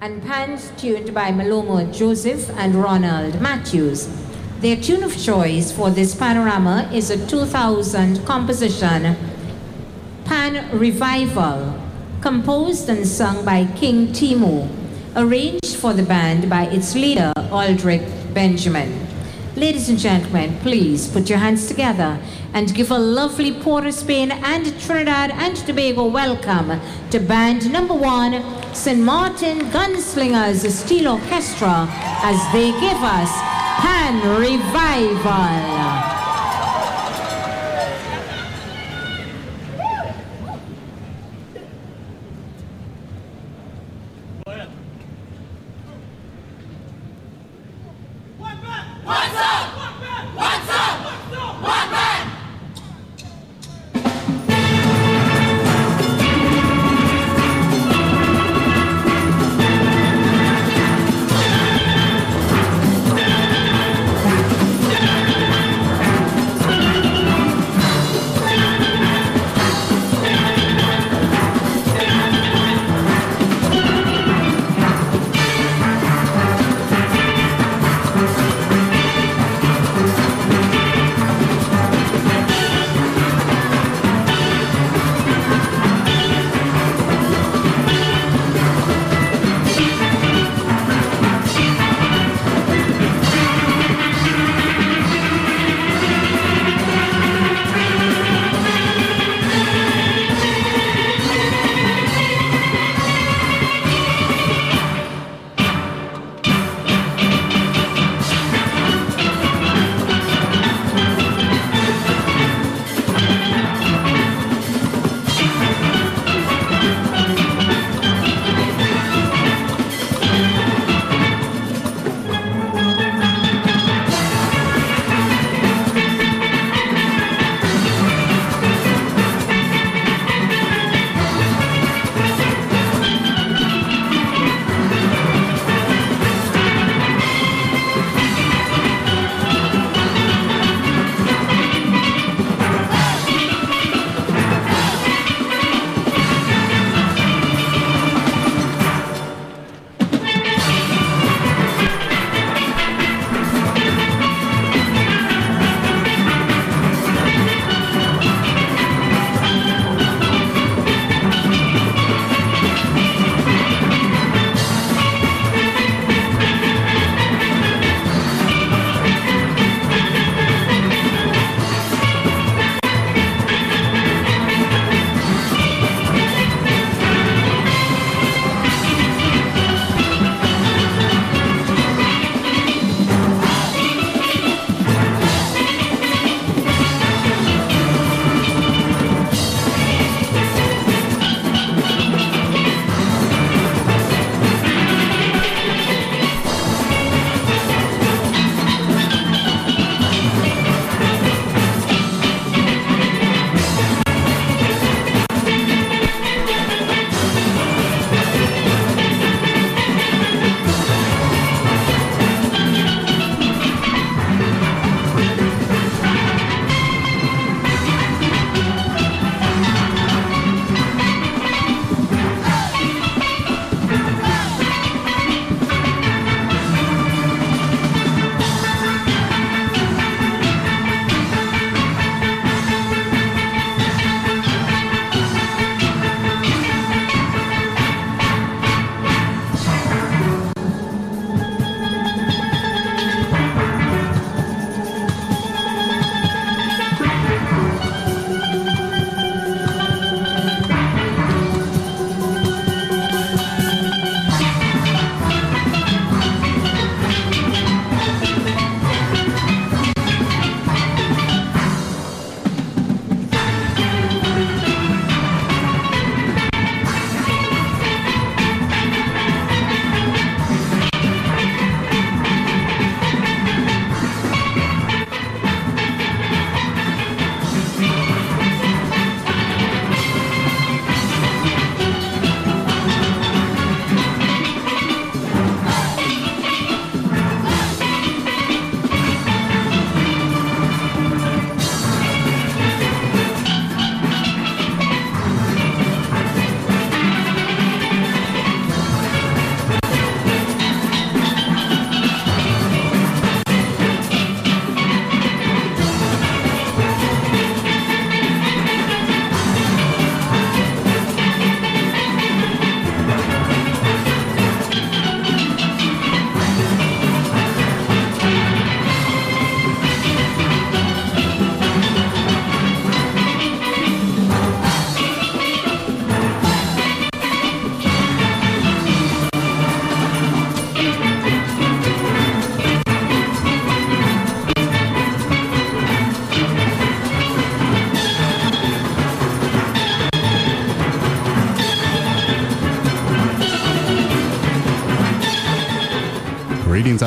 and pans tuned by Malomo Joseph and Ronald Matthews. Their tune of choice for this panorama is a 2000 composition, Pan Revival, composed and sung by King Timu, arranged for the band by its leader, Aldrich Benjamin. Ladies and gentlemen, please put your hands together and give a lovely Port of Spain and Trinidad and Tobago welcome to band number one, St. Martin Gunslingers Steel Orchestra, as they give us Pan Revival.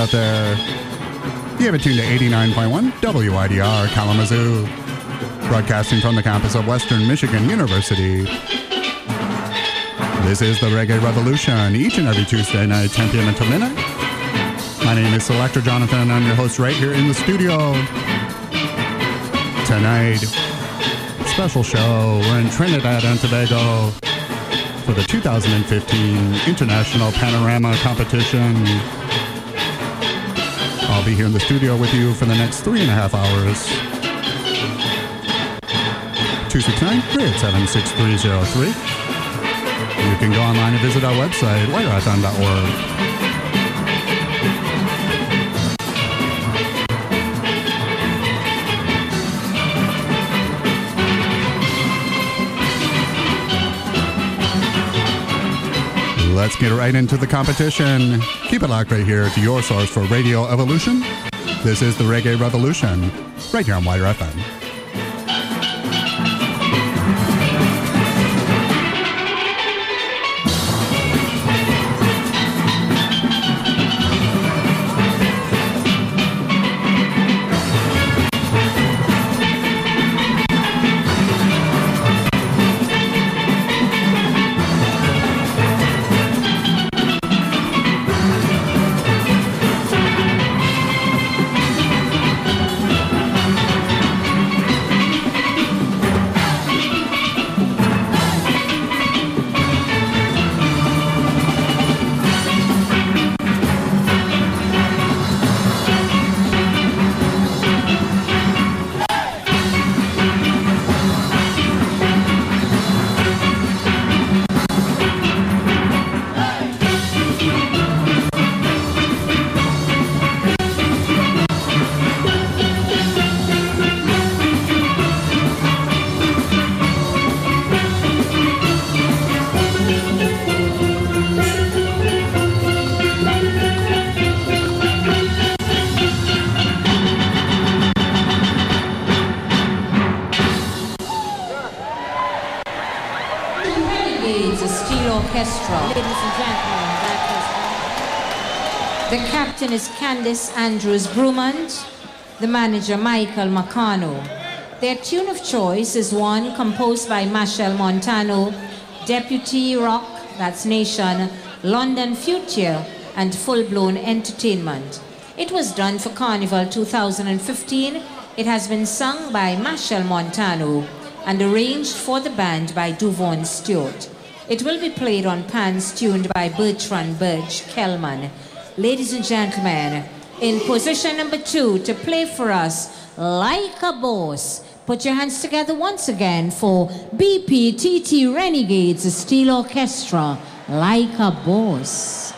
Out there. You have it tuned to 89.1 WIDR Kalamazoo, broadcasting from the campus of Western Michigan University. This is the Reggae Revolution, each and every Tuesday night, 10 p.m. until midnight. My name is Selector Jonathon, and I'm your host right here in the studio. Tonight, special show. We're in Trinidad and Tobago for the 2015 International Panorama Competition. I'll be here in the studio with you for the next three and a half hours. 269 387 6303. You can go online and visit our website, wirefm.org. Let's get right into the competition. Keep it locked right here to your source for Radio Evolution. This is the Reggae Revolution, right here on WIDR FM. Captain is Candice Andrews Brumand, the manager Michael Macano. Their tune of choice is one composed by Machel Montano, Deputy Rock, that's Nation, London Future, and Full Blown Entertainment. It was done for Carnival 2015. It has been sung by Machel Montano and arranged for the band by Duvone Stewart. It will be played on pans tuned by Bertrand Birch Kellman. Ladies and gentlemen, in position number two to play for us, Like a Boss. Put your hands together once again for BPTT Renegades Steel Orchestra, Like a Boss.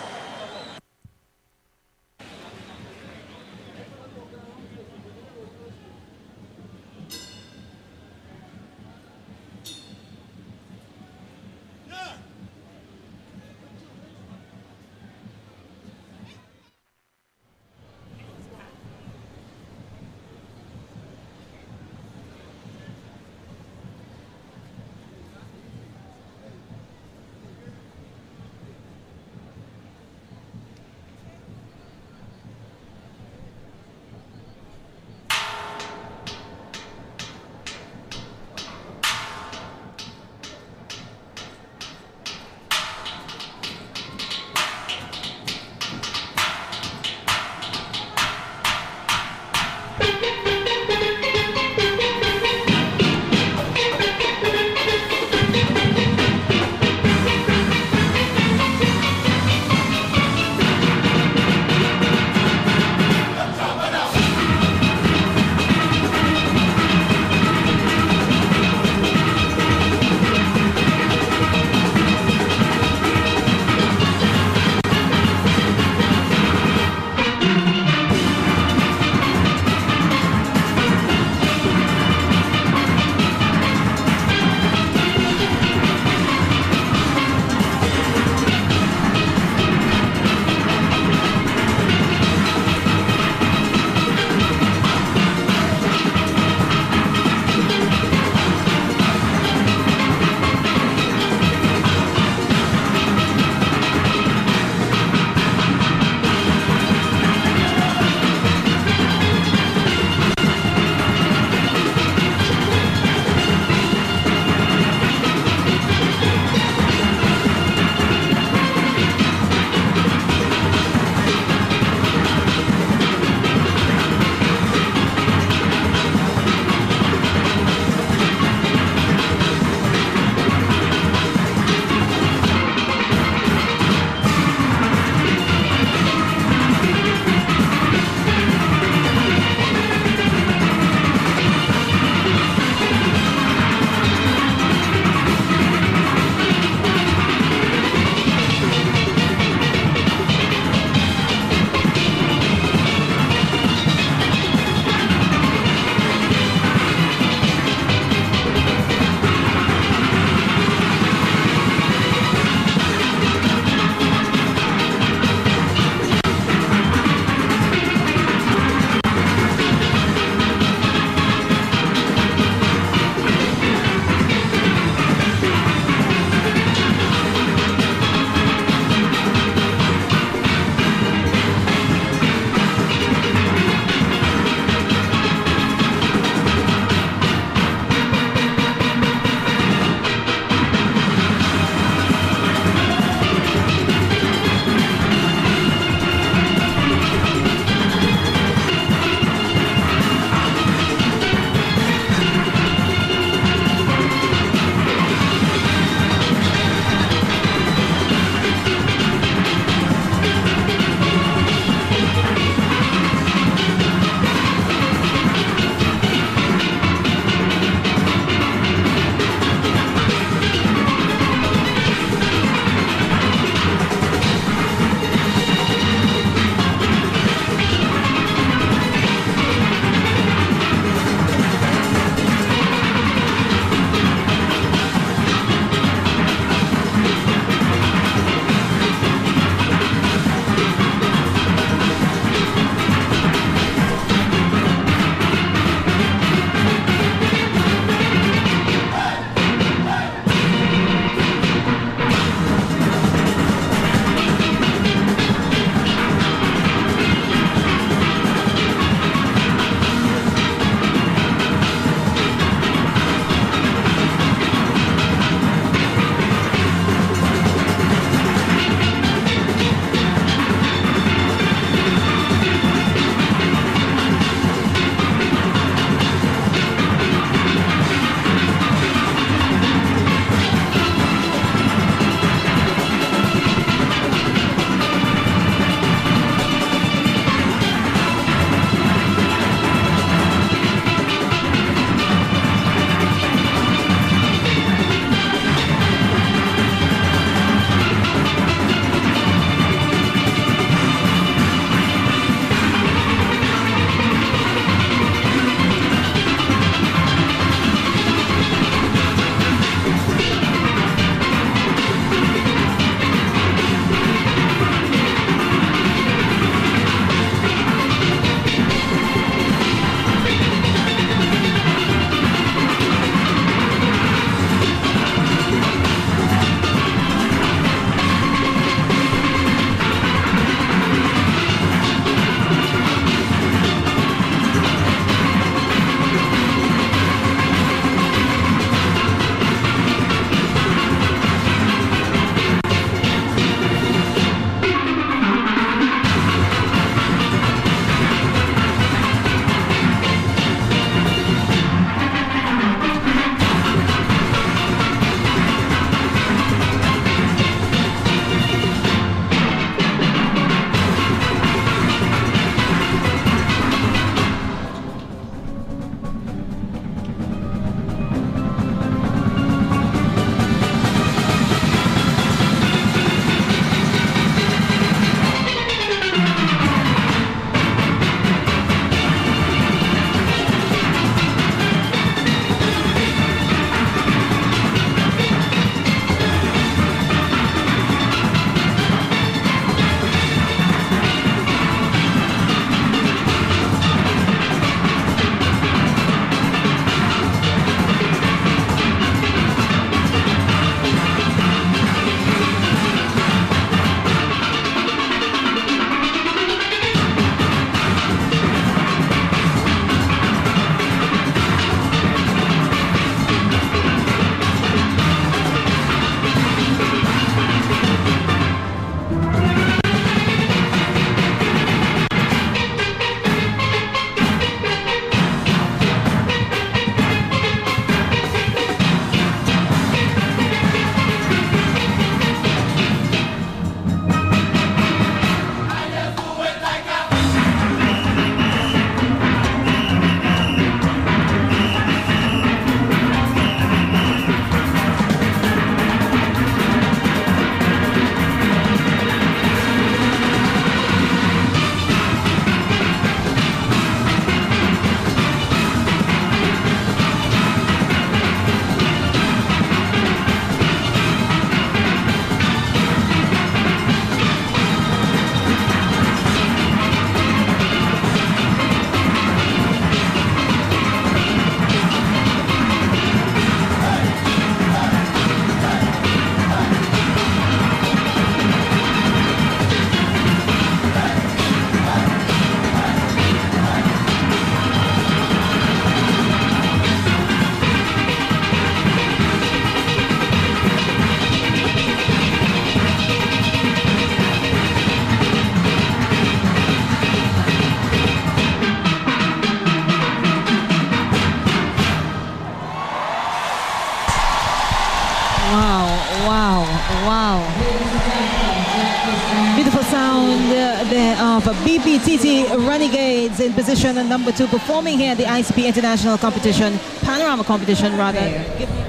Of BPTT Renegades in position number two, performing here at the ICP International Competition, Panorama Competition rather.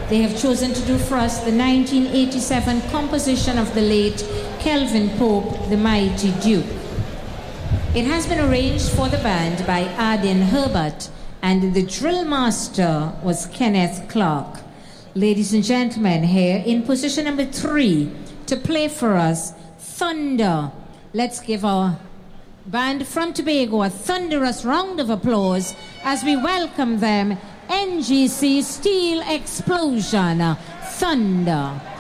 They have chosen to do for us the 1987 composition of the late Kelvin Pope, the Mighty Duke. It has been arranged for the band by Adin Herbert, and the drill master was Kenneth Clark. Ladies and gentlemen, here in position number three to play for us Thunder. Let's give our band from Tobago a thunderous round of applause as we welcome them NGC Steel Xplosion Thunder.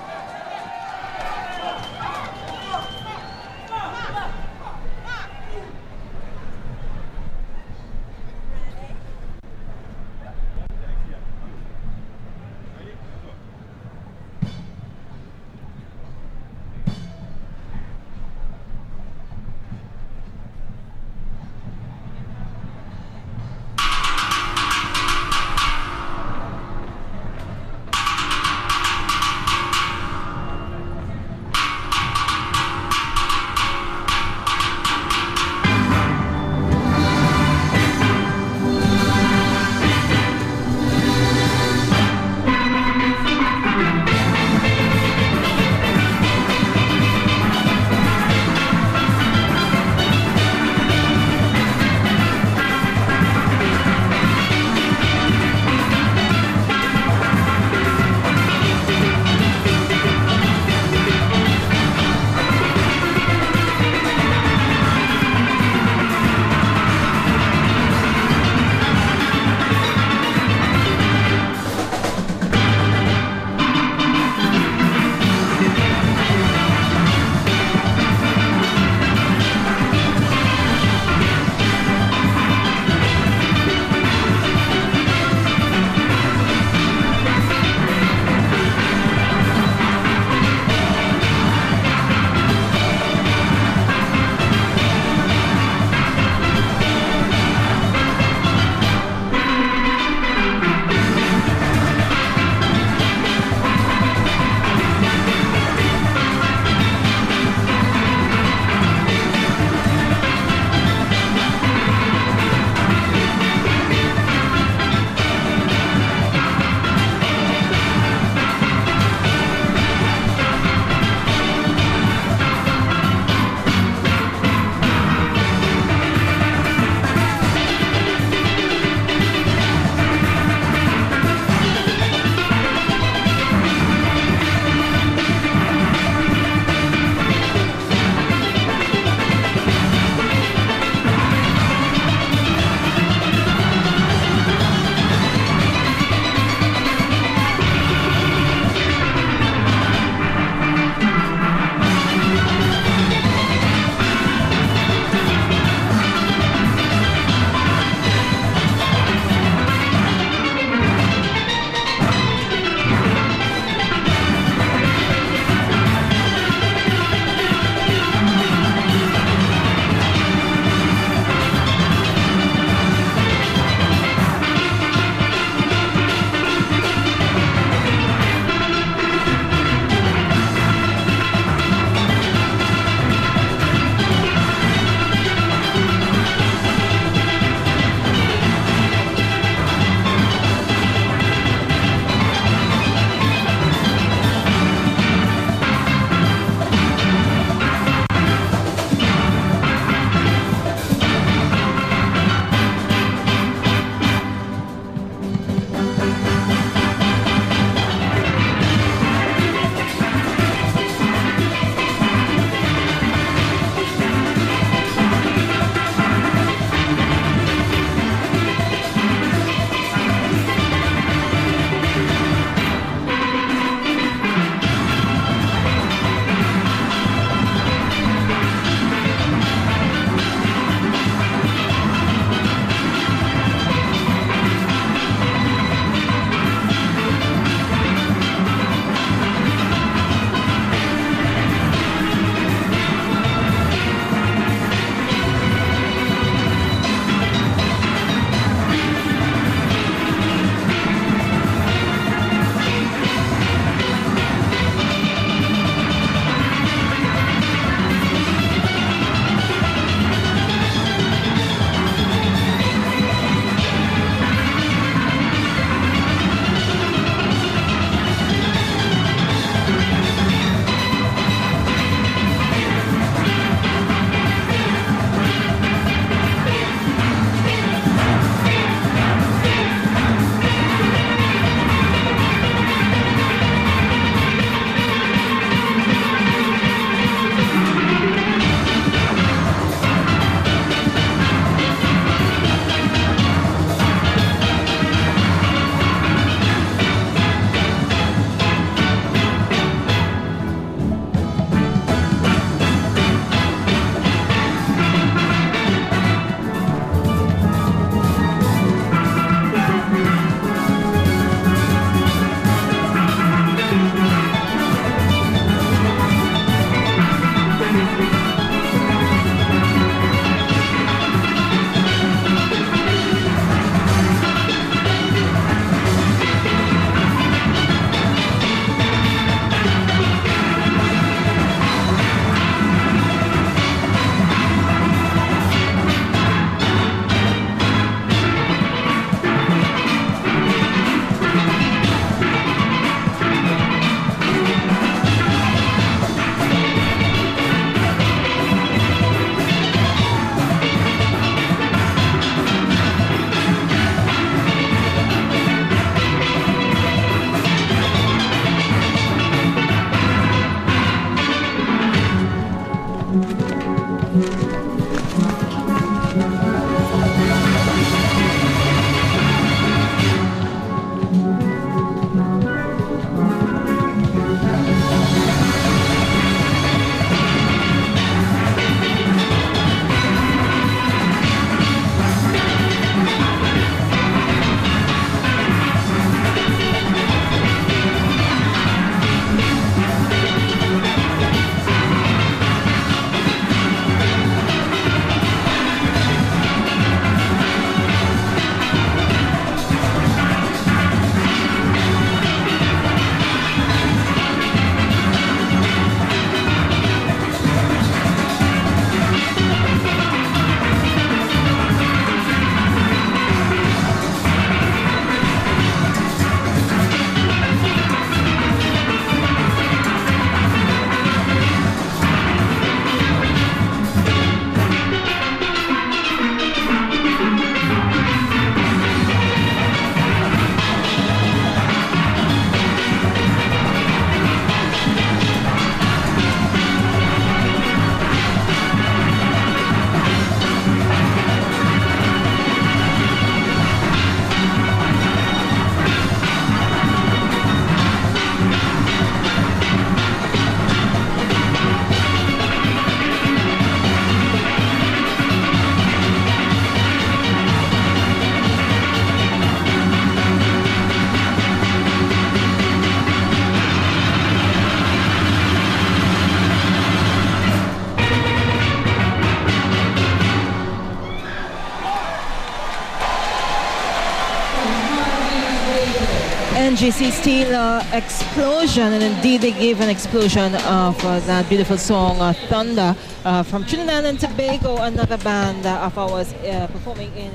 NGC Steel uh, Xplosion, and indeed they gave an explosion of uh, that beautiful song uh, Thunder uh, from Trinidad and Tobago, another band uh, of ours uh, performing in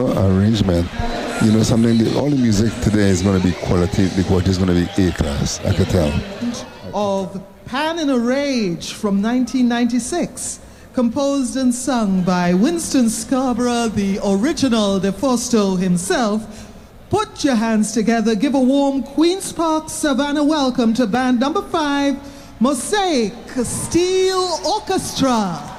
a super arrangement. You know, something, all the music today is going to be quality, the quality is going to be A class, I can tell. Of Pan in a Rage from 1996, composed and sung by Winston Scarborough, the original De Fosto himself. Put your hands together, give a warm Queen's Park Savannah welcome to band number five, Mosaic Steel Orchestra.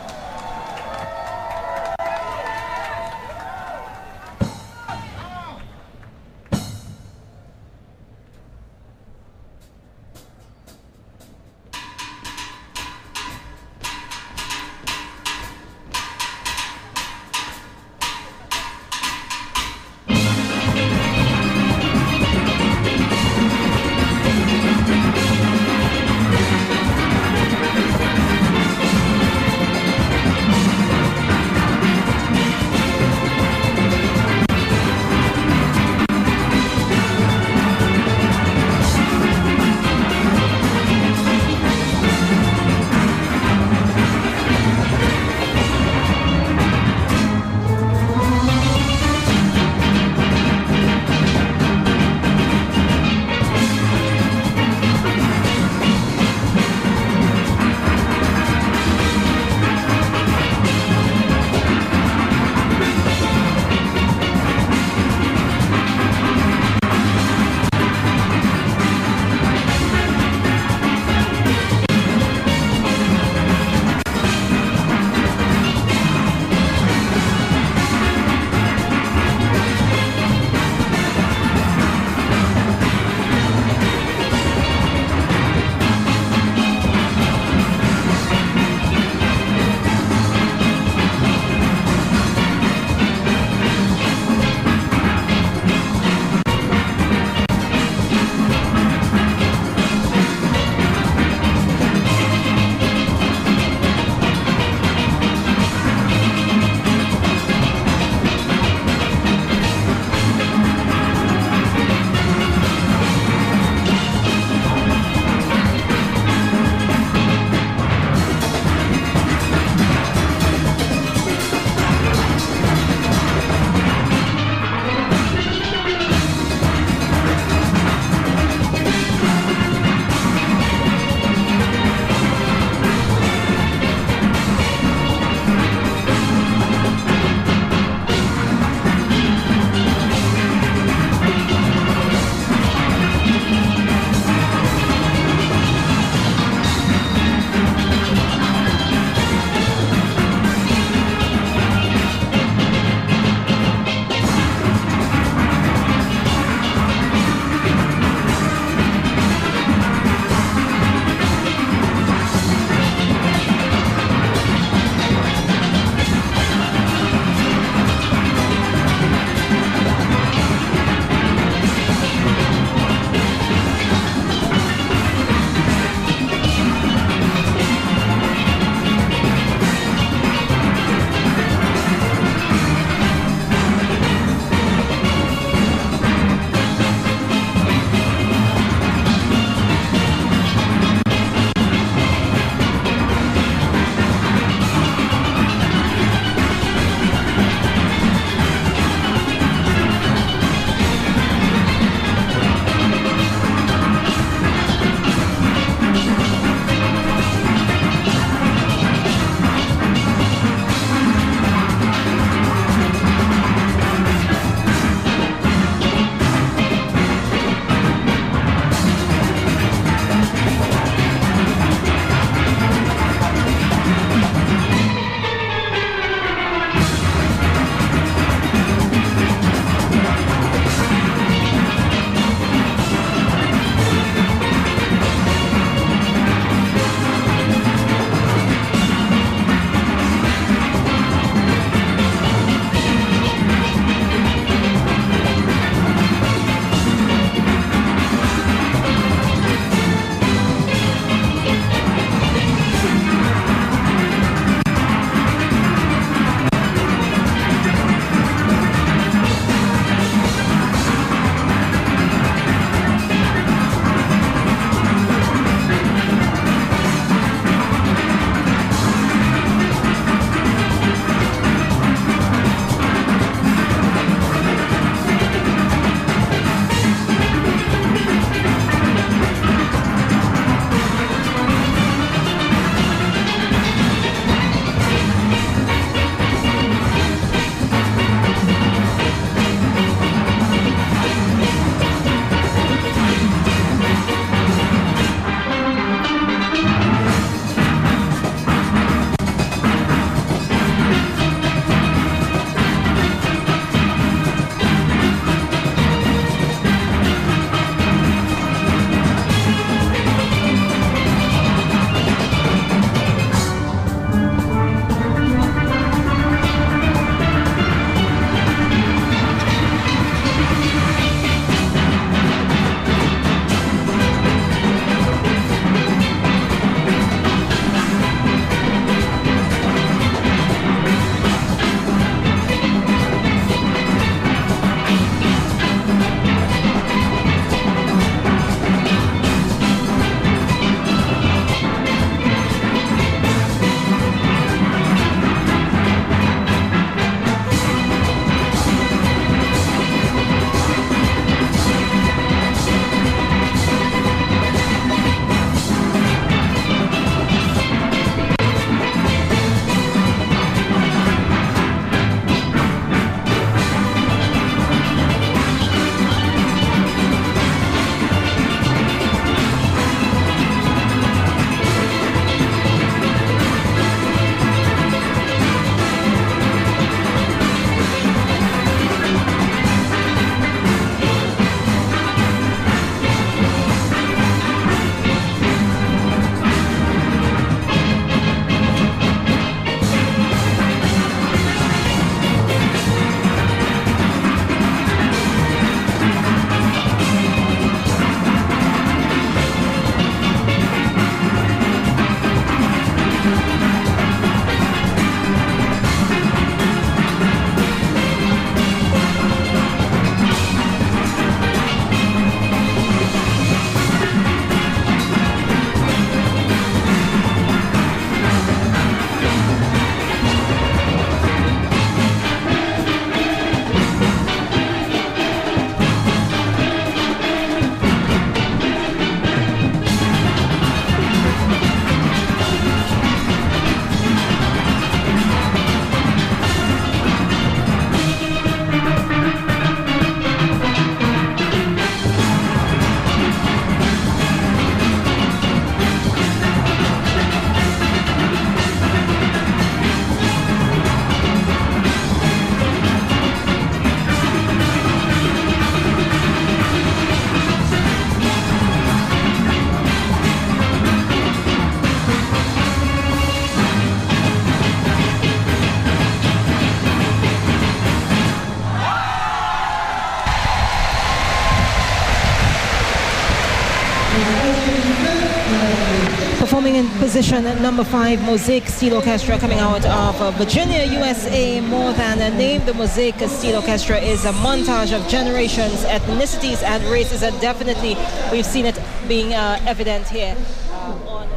Position number five, Mosaic Steel Orchestra, coming out of uh, Virginia, USA. More than a name, the Mosaic Steel Orchestra is a montage of generations, ethnicities, and races, and definitely we've seen it being uh, evident here uh,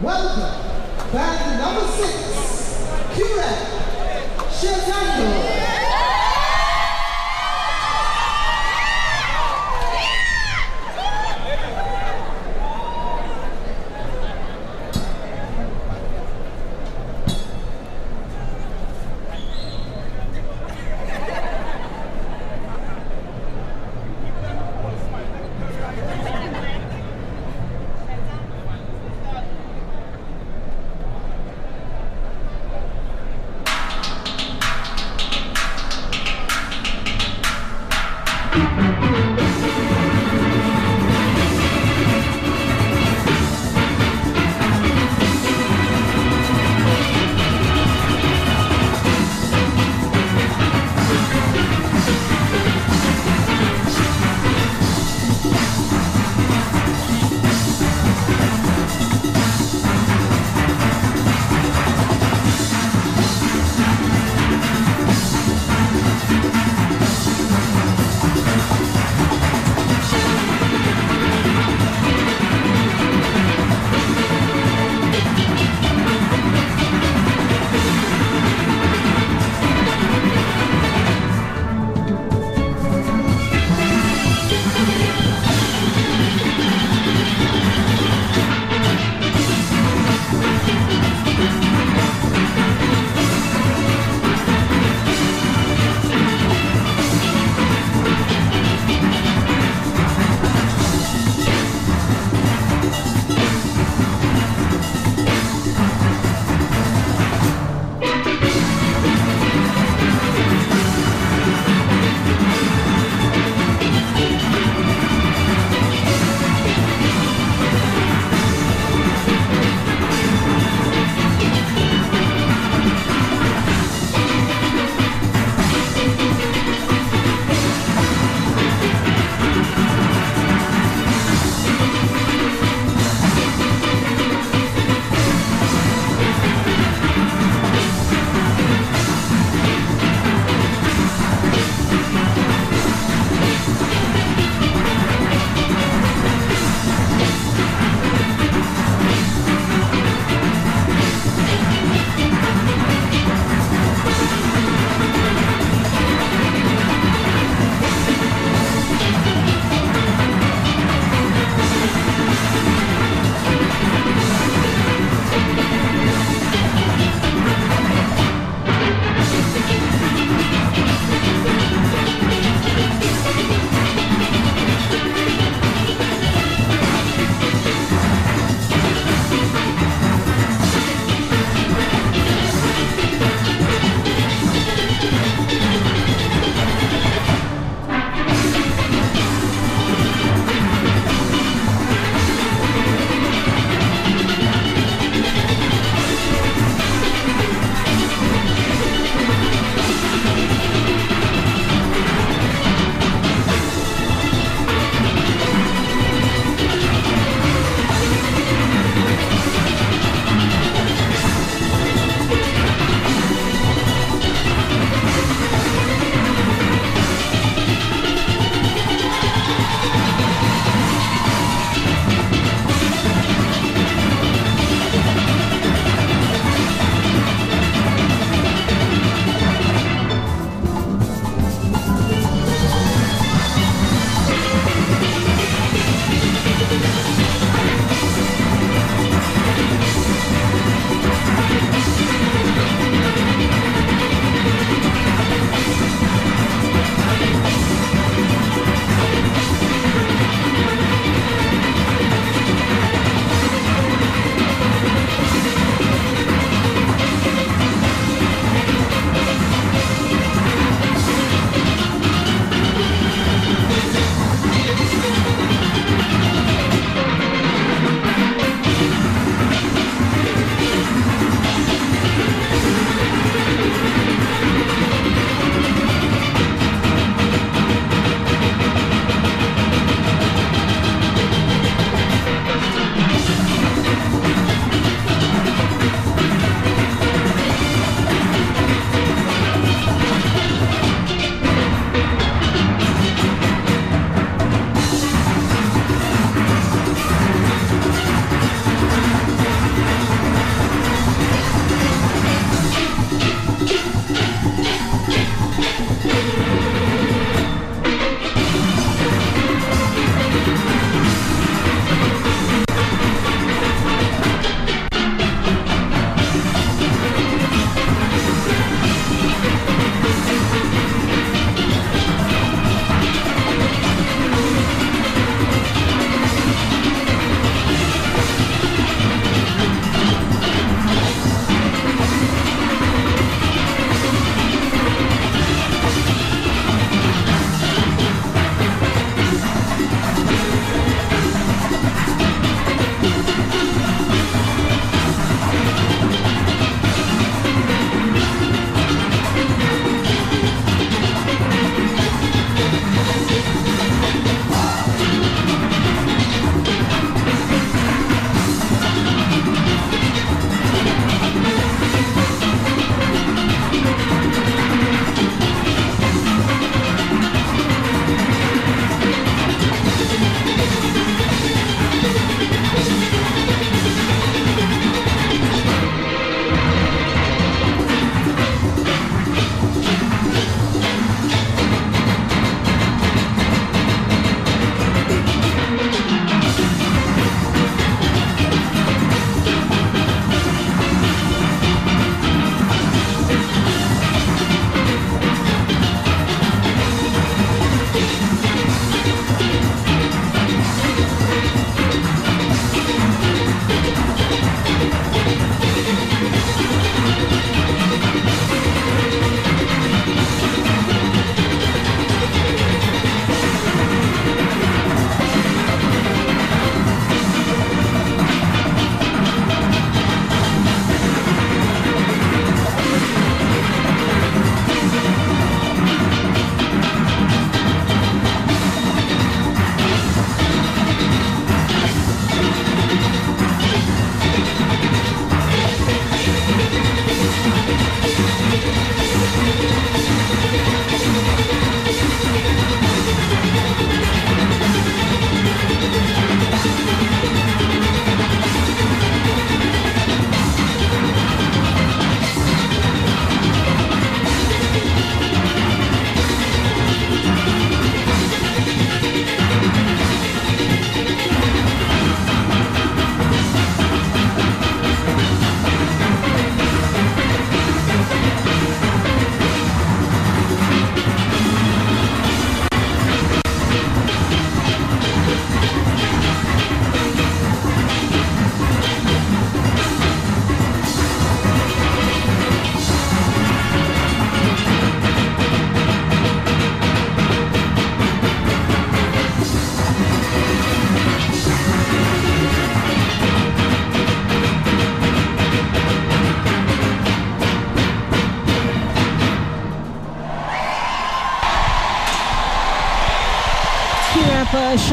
Welcome back to number six,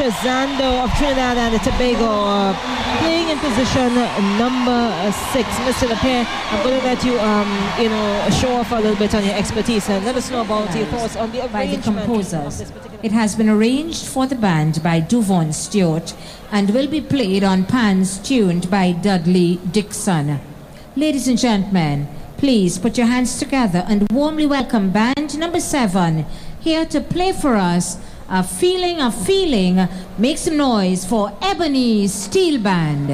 uh, of Trinidad and Tobago uh, playing in position number six. Mr. LePere, I'm going to let you, um, you know, show off a little bit on your expertise and let us know about your thoughts on the by the composers. It has been arranged for the band by Duvone Stewart and will be played on pans tuned by Dudley Dixon. Ladies and gentlemen, please put your hands together and warmly welcome band number seven here to play for us a feeling a feeling make some noise for ebony steel band.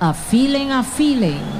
A feeling a feeling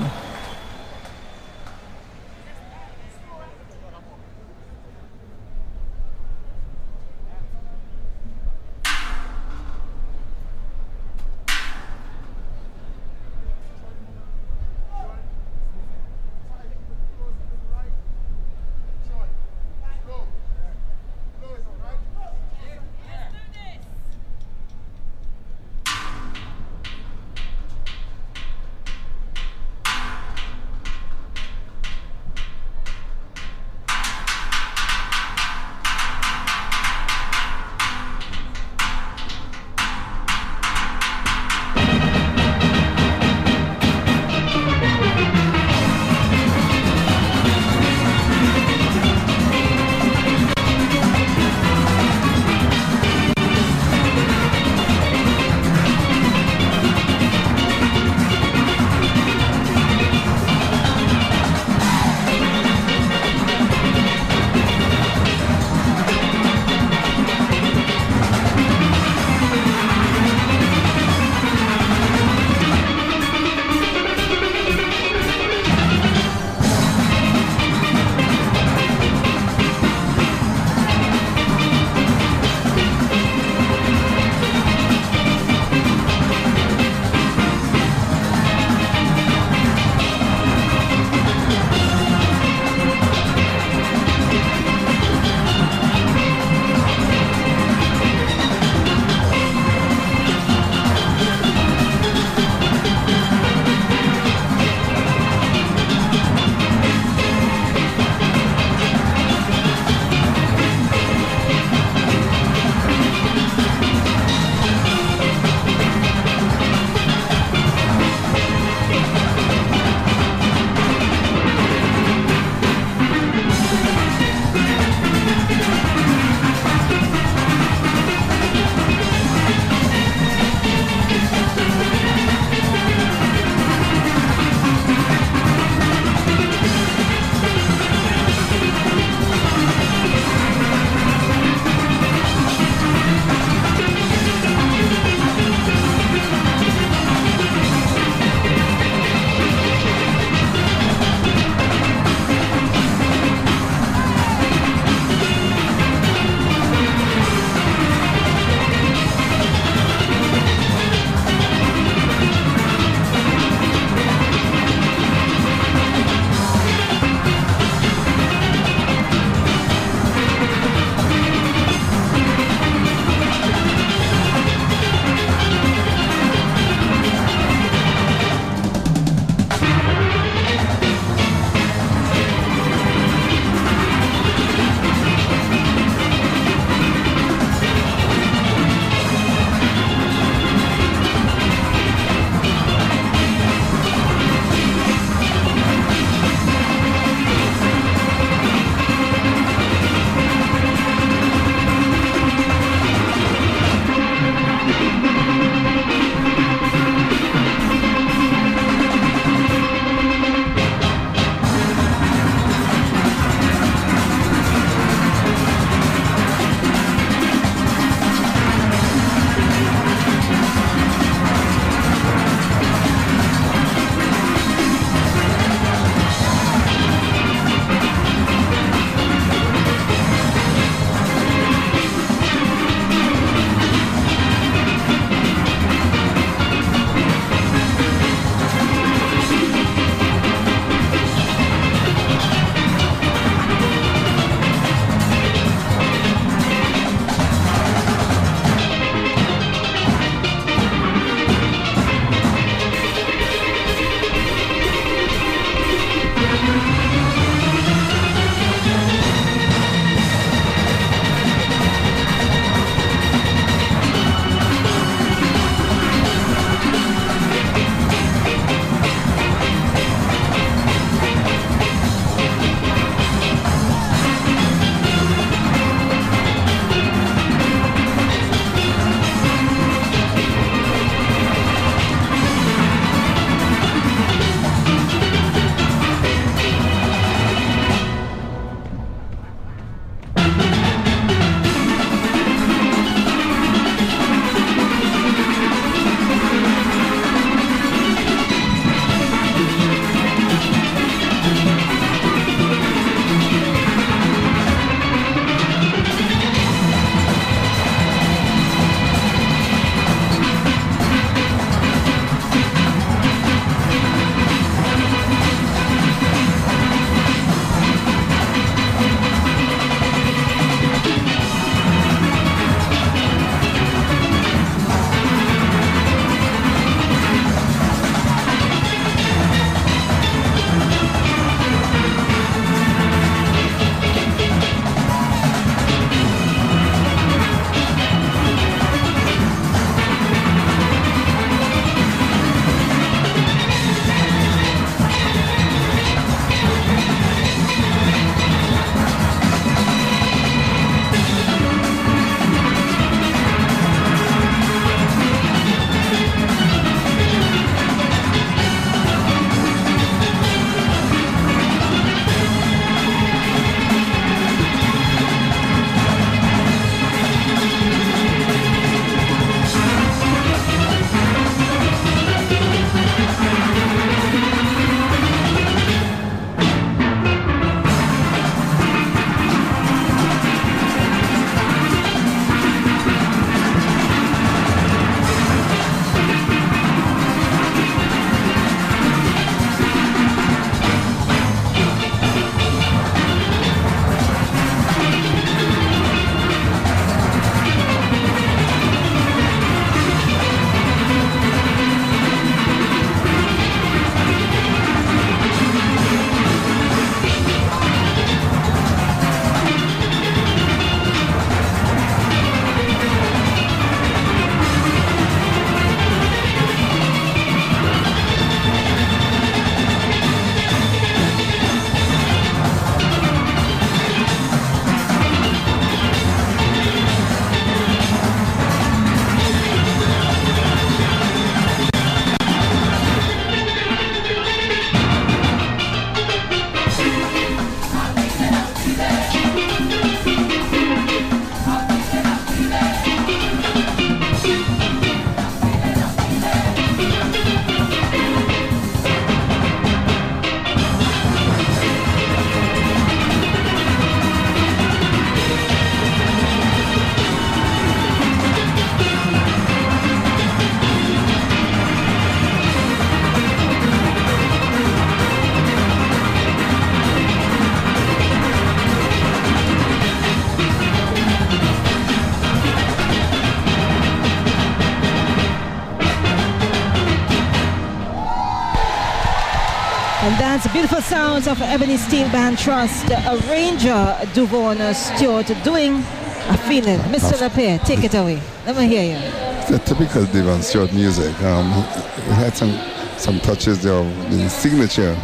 beautiful sounds of Ebony Steel Band Trust, arranger Duvone Stewart doing a feeling. Mr. LaPierre, take it away. Let me hear you. It's a typical Devon Stewart music. Um, it had some, some touches there of the signature.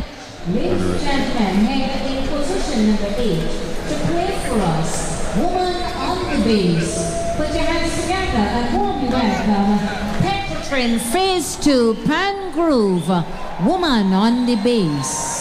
Ladies and gentlemen, may in position number eight to play for us, Woman on the Bass. Put your hands together and warmly welcome Petrotrin Phase 2 Pan Groove, Woman on the Bass.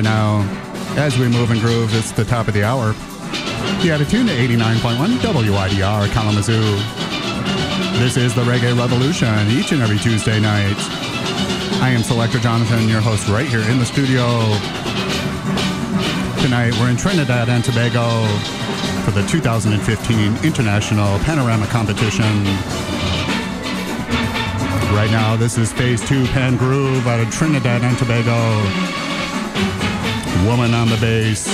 Right now. As we move and groove, it's the top of the hour. You had a tune to 89.1 WIDR Kalamazoo. This is the Reggae Revolution each and every Tuesday night. I am Selector Jonathon, your host right here in the studio. Tonight we're in Trinidad and Tobago for the 2015 International Panorama Competition. Right now, this is Phase 2 Pan Groove out of Trinidad and Tobago. Woman on the bass.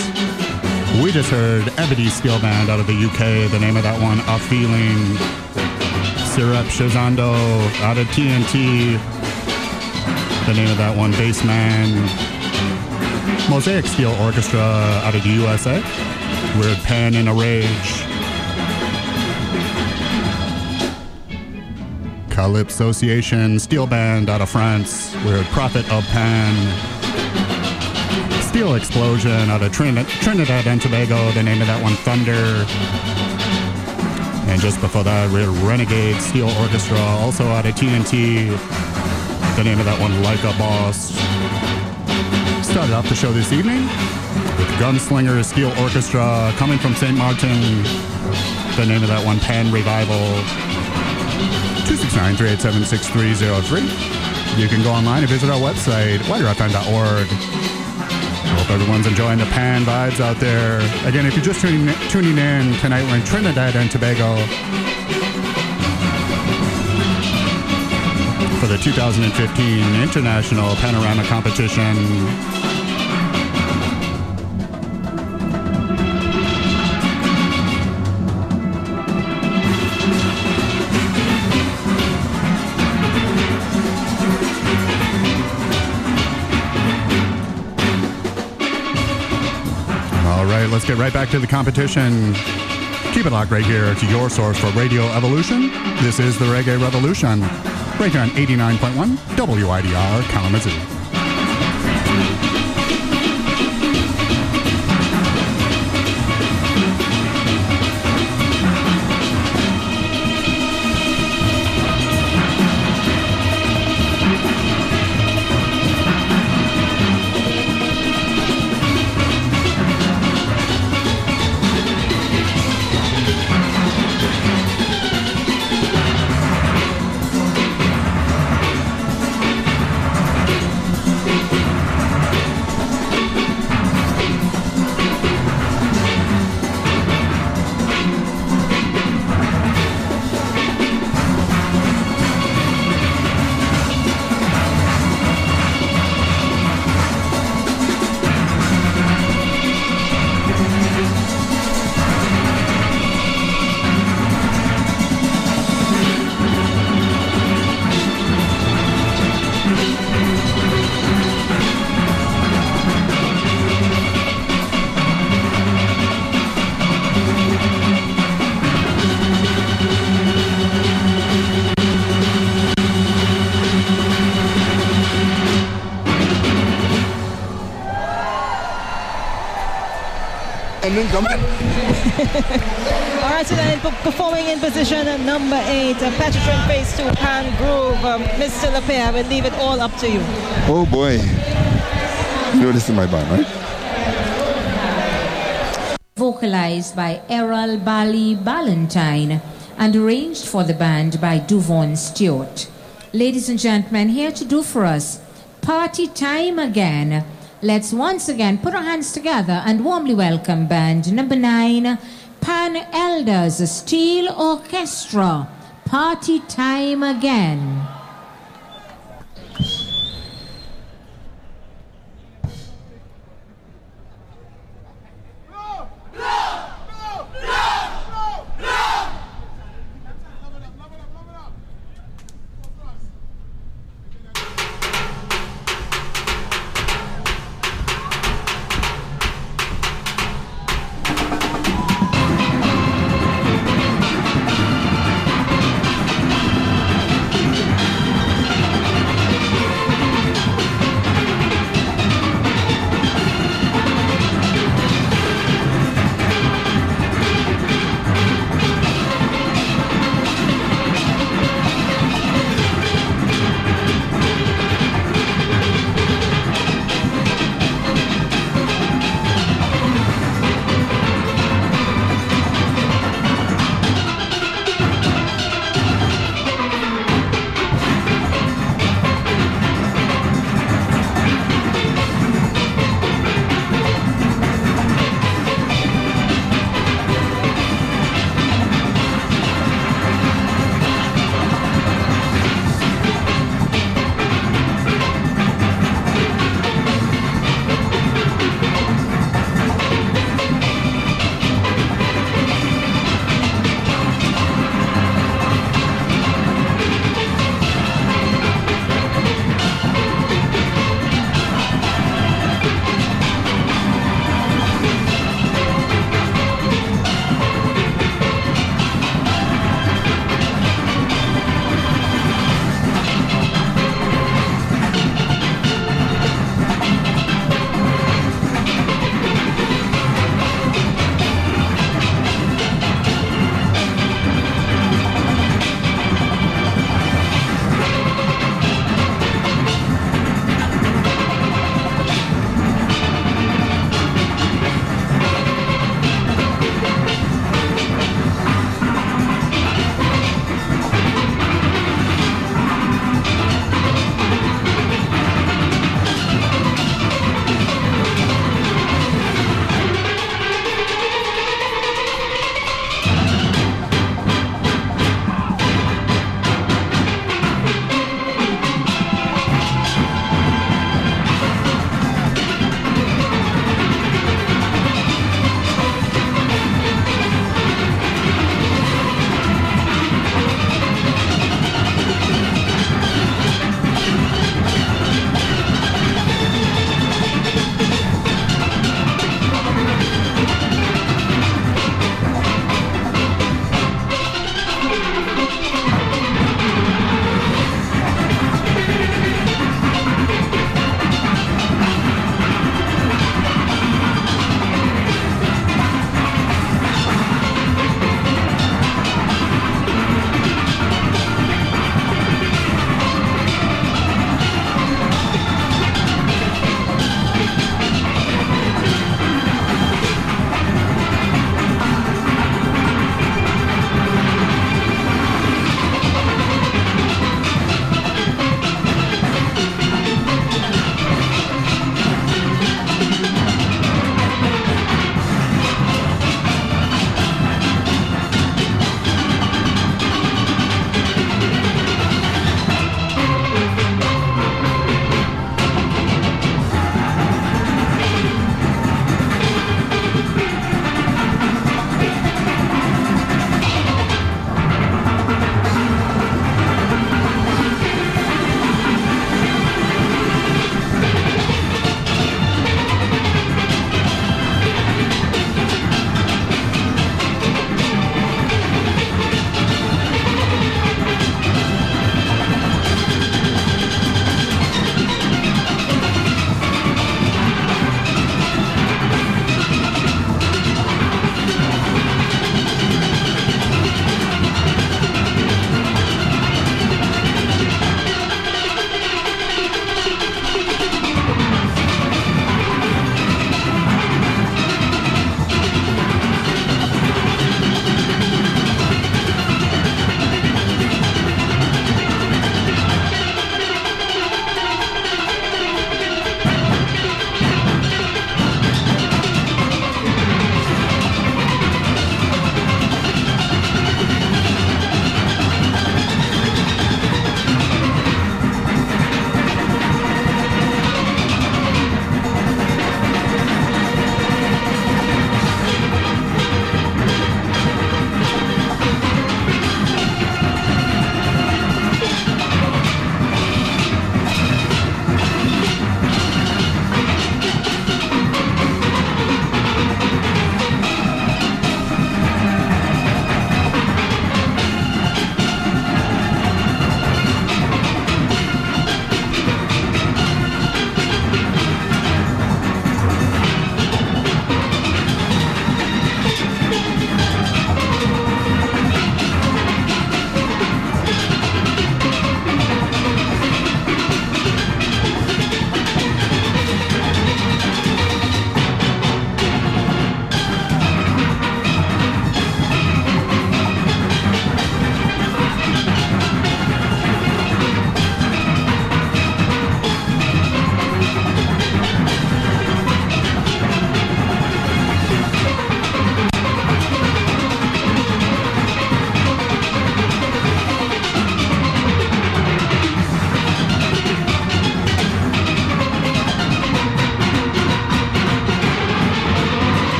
We just heard Ebony Steel Band out of the UK. The name of that one, A Feeling. Curepe Scherzando out of TNT. The name of that one, Bassman. Mosaic Steel Orchestra out of the USA. We're Pan in a Rage. Calypso Association Steel Band out of France. We're Prophet of Pan. Steel Xplosion out of Trin- Trinidad and Tobago. The name of that one, Thunder. And just before that, Renegade Steel Orchestra, also out of TNT. The name of that one, Like a Boss. Started off the show this evening with Gunslinger Steel Orchestra coming from St. Martin. The name of that one, Pan Revival. 269-387-6303. You can go online and visit our website, widerfm.org. Hope everyone's enjoying the pan vibes out there. Again, if you're just tuning, tuning in, tonight we're in Trinidad and Tobago for the 2015 International Panorama Competition. Let's get right back to the competition. Keep it locked right here to your source for Radio Evolution. This is the Reggae Revolution, right here on 89.1 WIDR Kalamazoo. And All right, so then performing in position number eight, uh, Petrotrin Phase 2, Pan Groove. Um, Mr. Lepere, I will leave it all up to you. Oh boy. You know this is my band, right? vocalized by Errol Bally Ballantyne and arranged for the band by Duvone Stewart. Ladies and gentlemen, here to do for us party time again. Let's once again put our hands together and warmly welcome band number nine, Pan Elders Steel Orchestra. Party time again.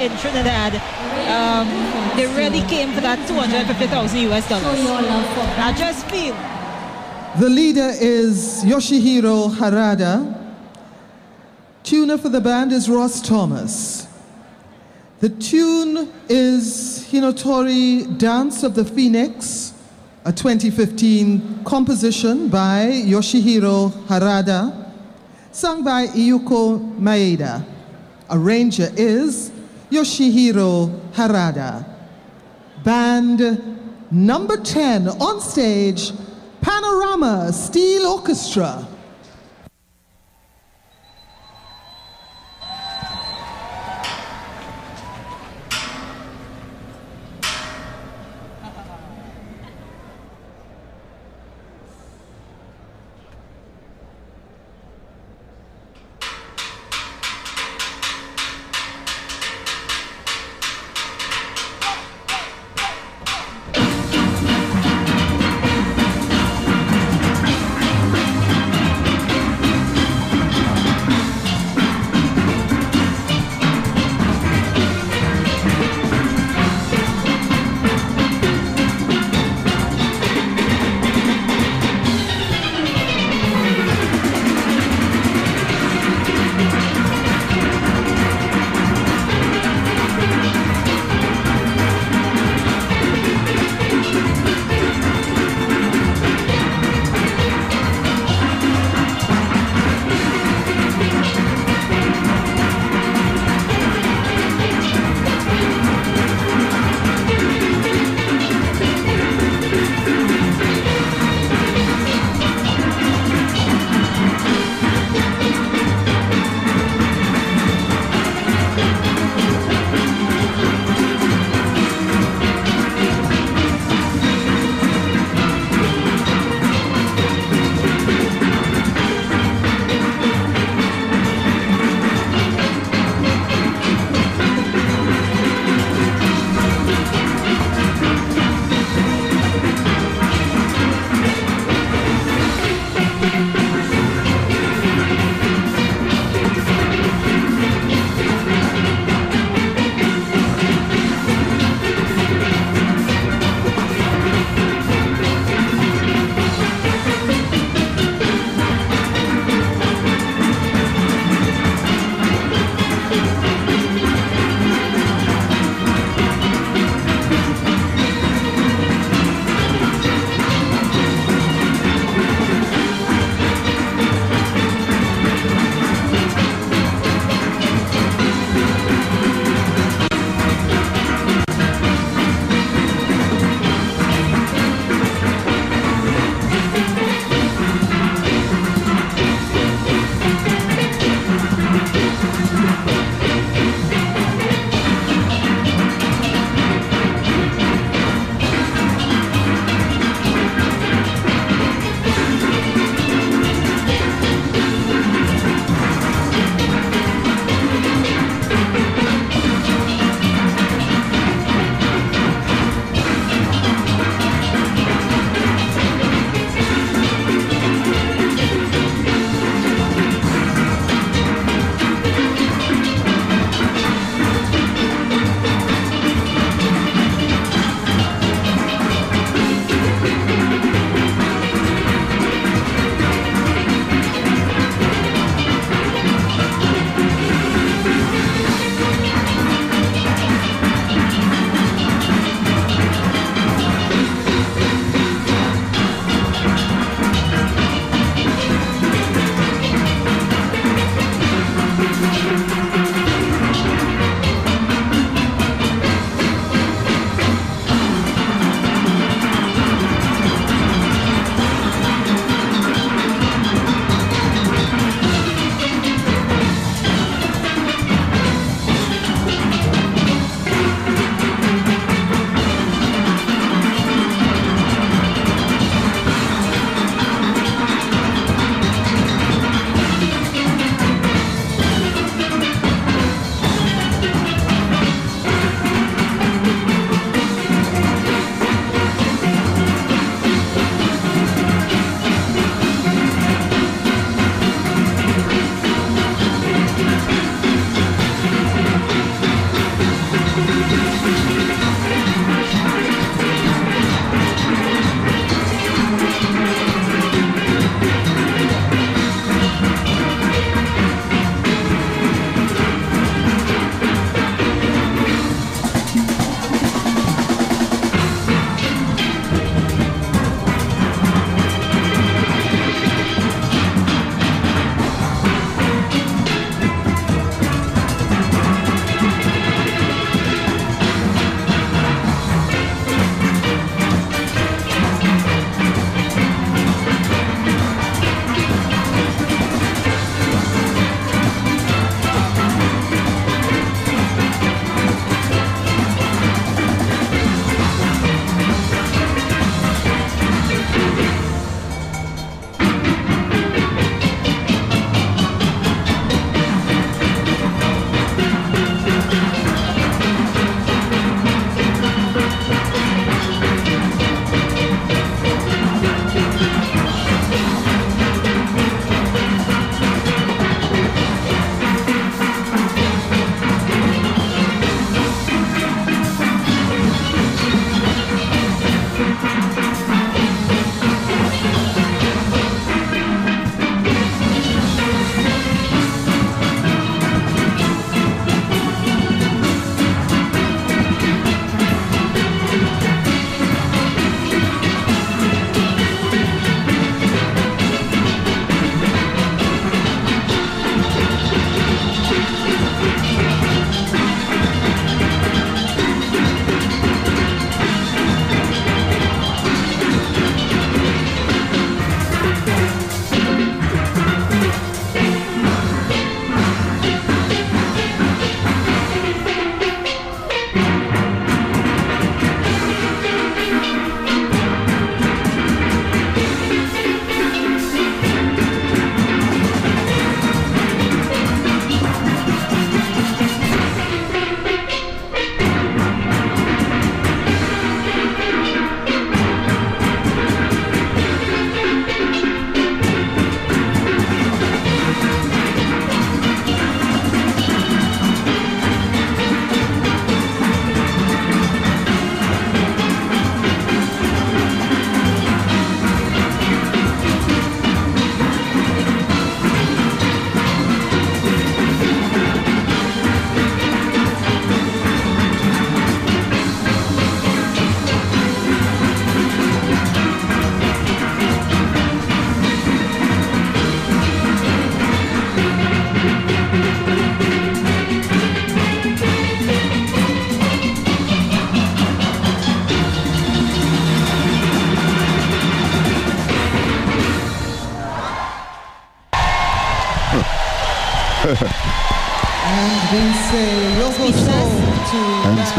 In Trinidad, um, they really came for that 250,000 US dollars. I just feel. The leader is Yoshihiro Harada. Tuner for the band is Ross Thomas. The tune is Hinotori Dance of the Phoenix, a 2015 composition by Yoshihiro Harada, sung by Iyuko Maeda. Arranger is Yoshihiro Harada. Band number 10 on stage, Panorama Steel Orchestra.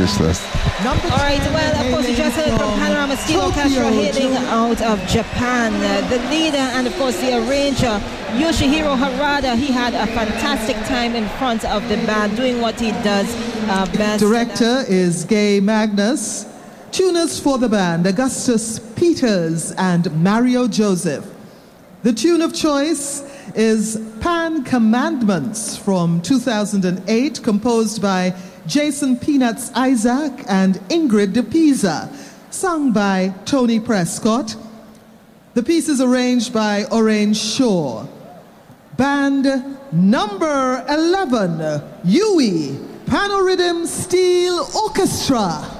Speechless. number All right, well, of course, you just heard from Panorama Steel Tokyo, hailing out of Japan. Uh, the leader and, of course, the arranger, Yoshihiro Harada, he had a fantastic time in front of the band doing what he does uh, best. Director is Gay Magnus. Tuners for the band, Augustus Peters and Mario Joseph. The tune of choice is Pan Commandments from 2008, composed by Jason Peanuts Isaac and Ingrid De Pisa, sung by Tony Prescott. The piece is arranged by Orange Shore. Band number 11, UWI Panoridim Steel Orchestra.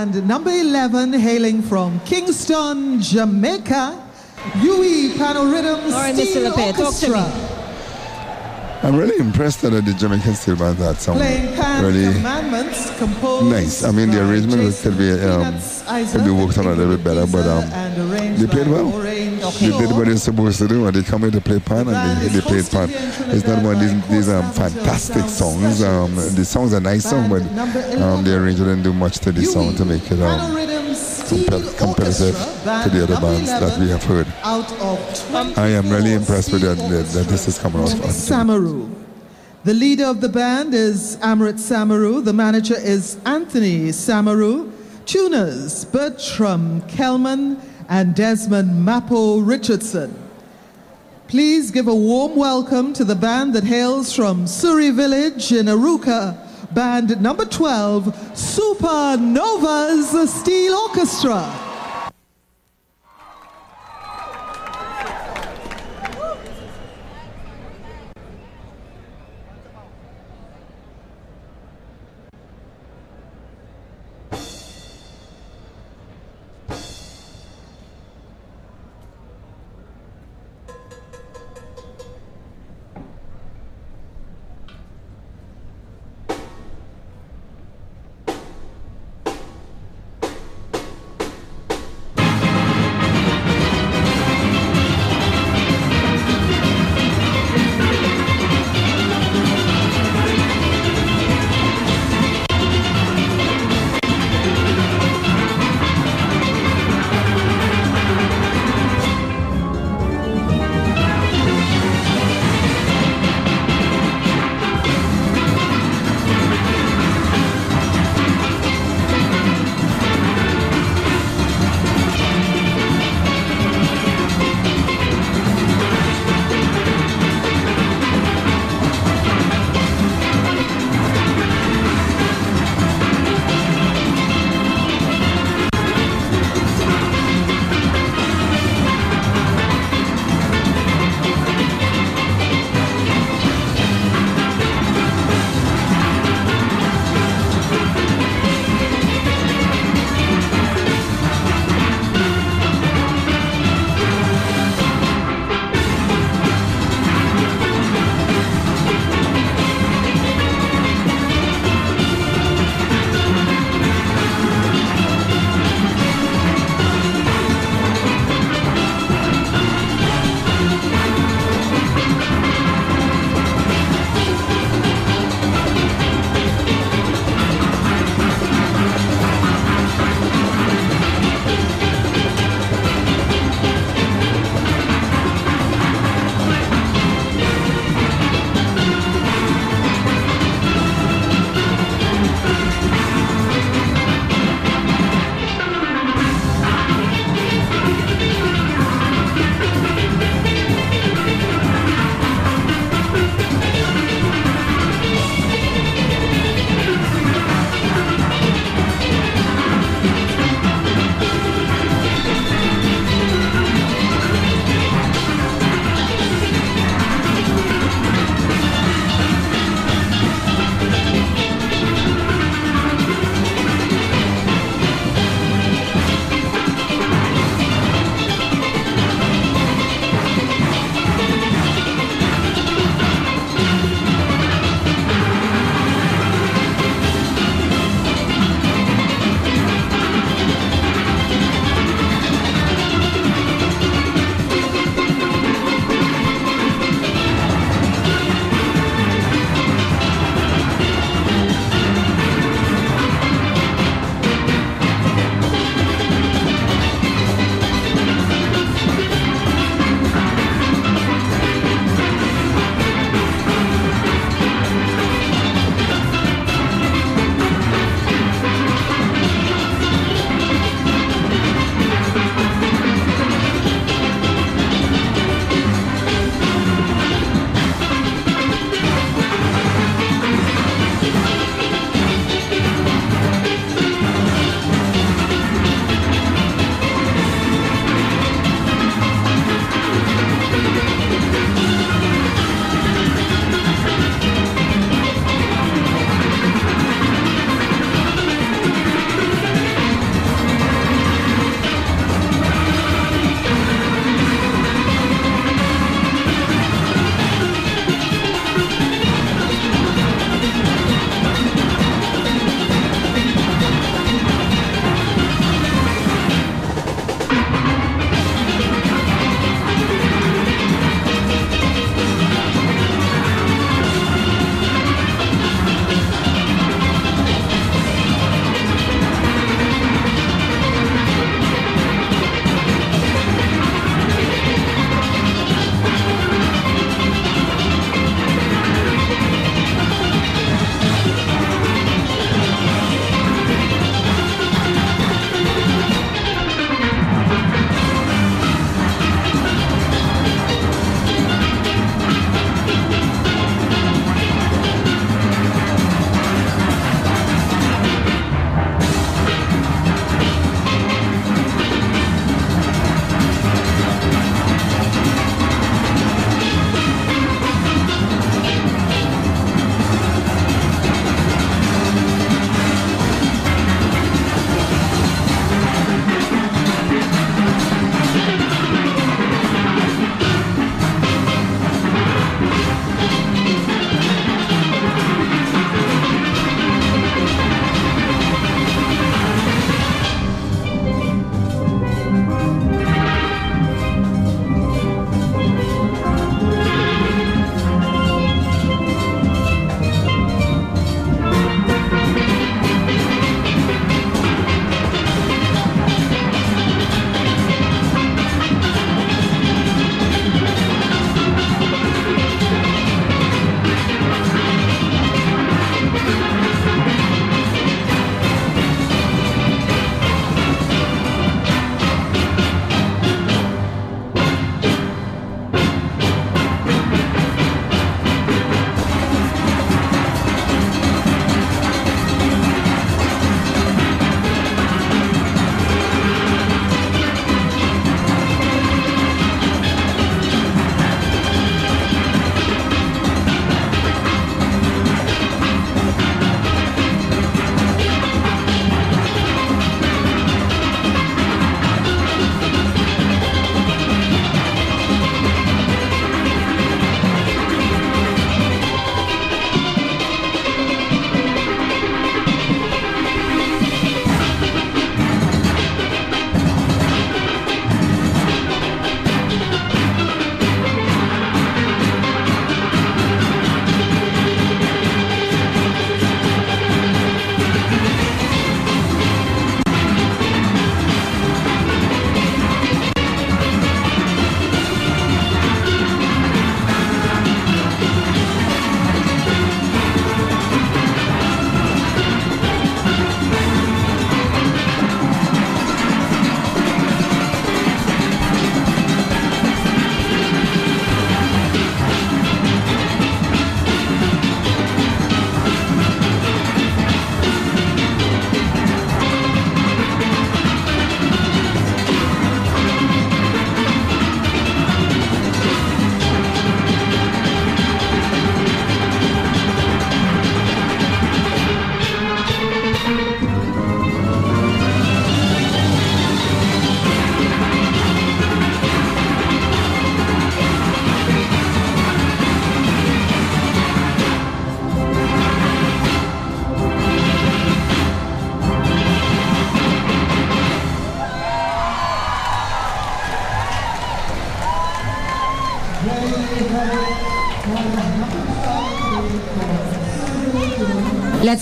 For band number 11 hailing from Kingston, Jamaica, UWI Panoridim All right, Steel Lepre, talk Orchestra. I'm really impressed that the Jamaican steel band that song. Playing Pan Really Commandments composed nice. I mean, the by arrangement Jason could be, um, Isaac, could be worked on a little bit better, but, um, they played by well. They did what they're supposed to do, and they come here to play pan, and they, they played pan. It's not one of these, these um, fantastic songs. Um, the songs are nice songs, but um, the 11. arranger didn't do much to the song to make it um, competitive to the other bands that we have heard. Out of I am really impressed with that, that, that this is coming off. Samaroo. The leader of the band is Amrit Samaroo. The manager is Anthony Samaroo. Tuners Bertram Kelman and Desmond Mapo Richardson. Please give a warm welcome to the band that hails from Surrey Village in Arouca, band number 12, Supernovas Steel Orchestra.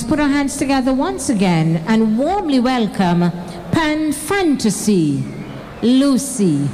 Put our hands together once again and warmly welcome Pan Fantasy, Lucy.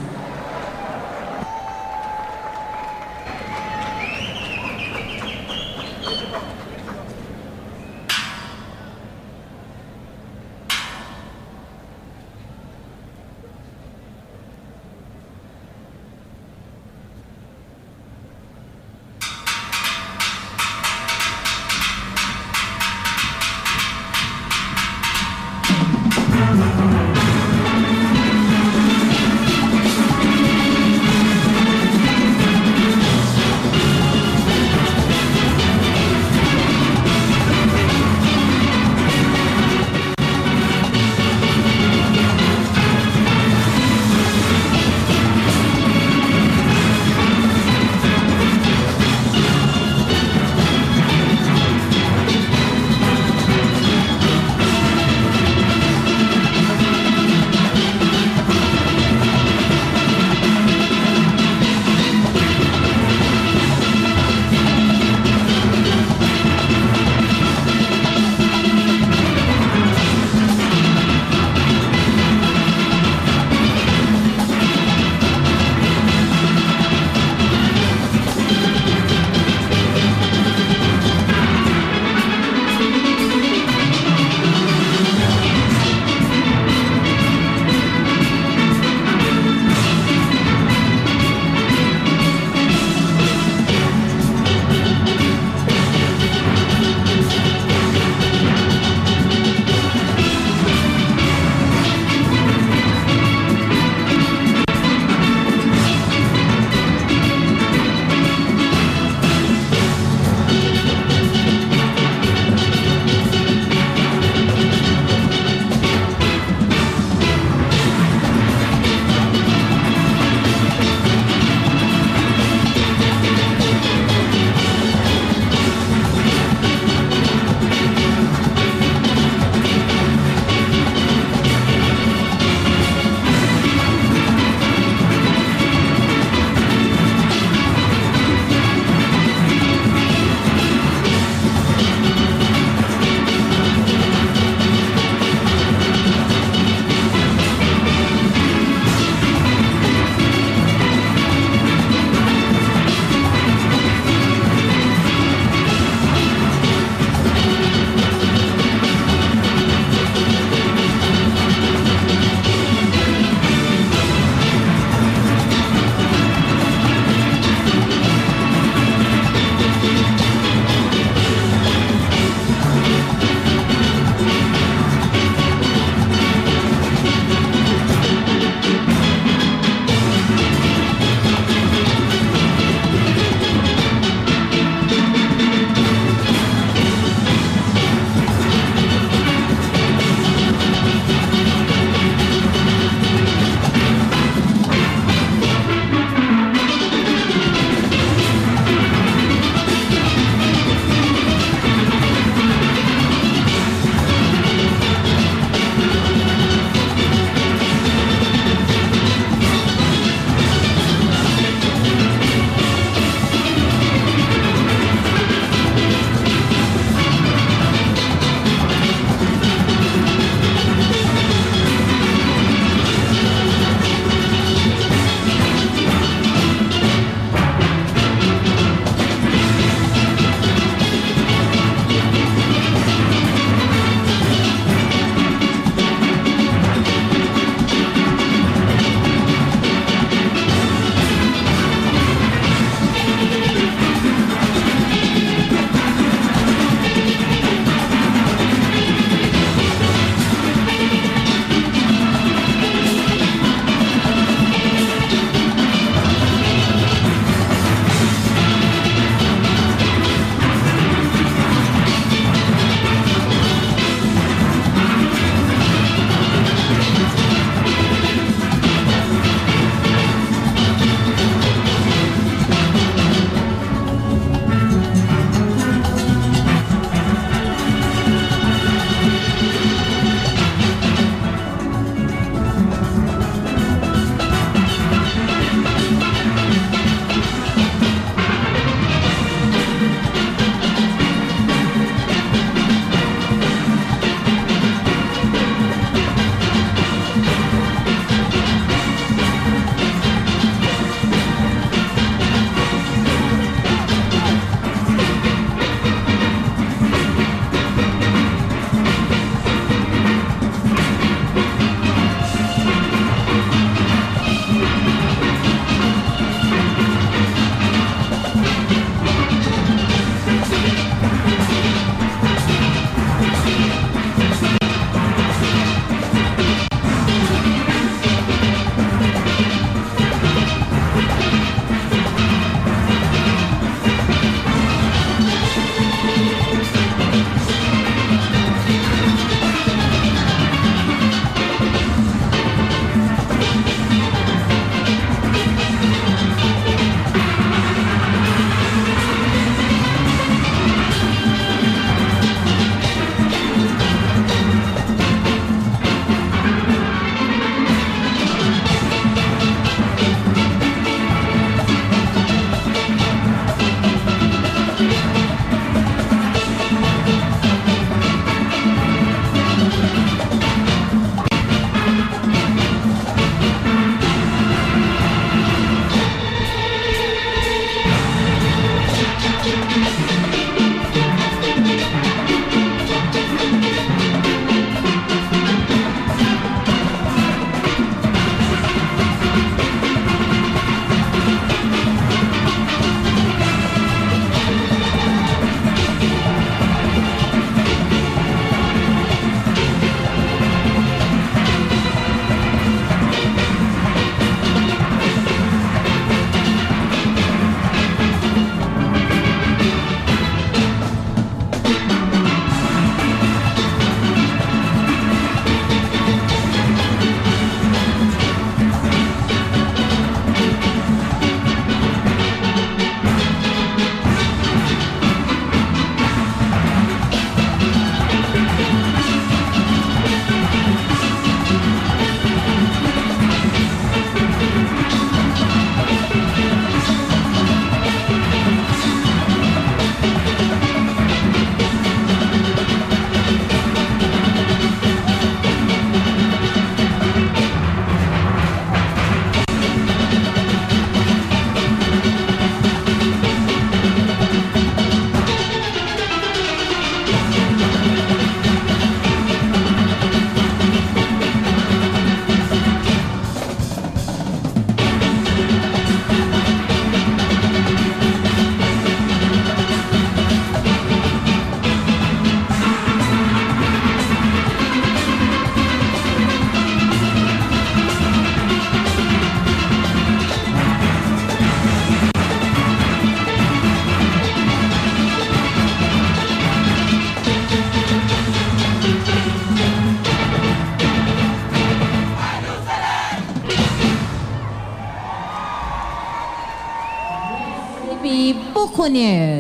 Buccooneers.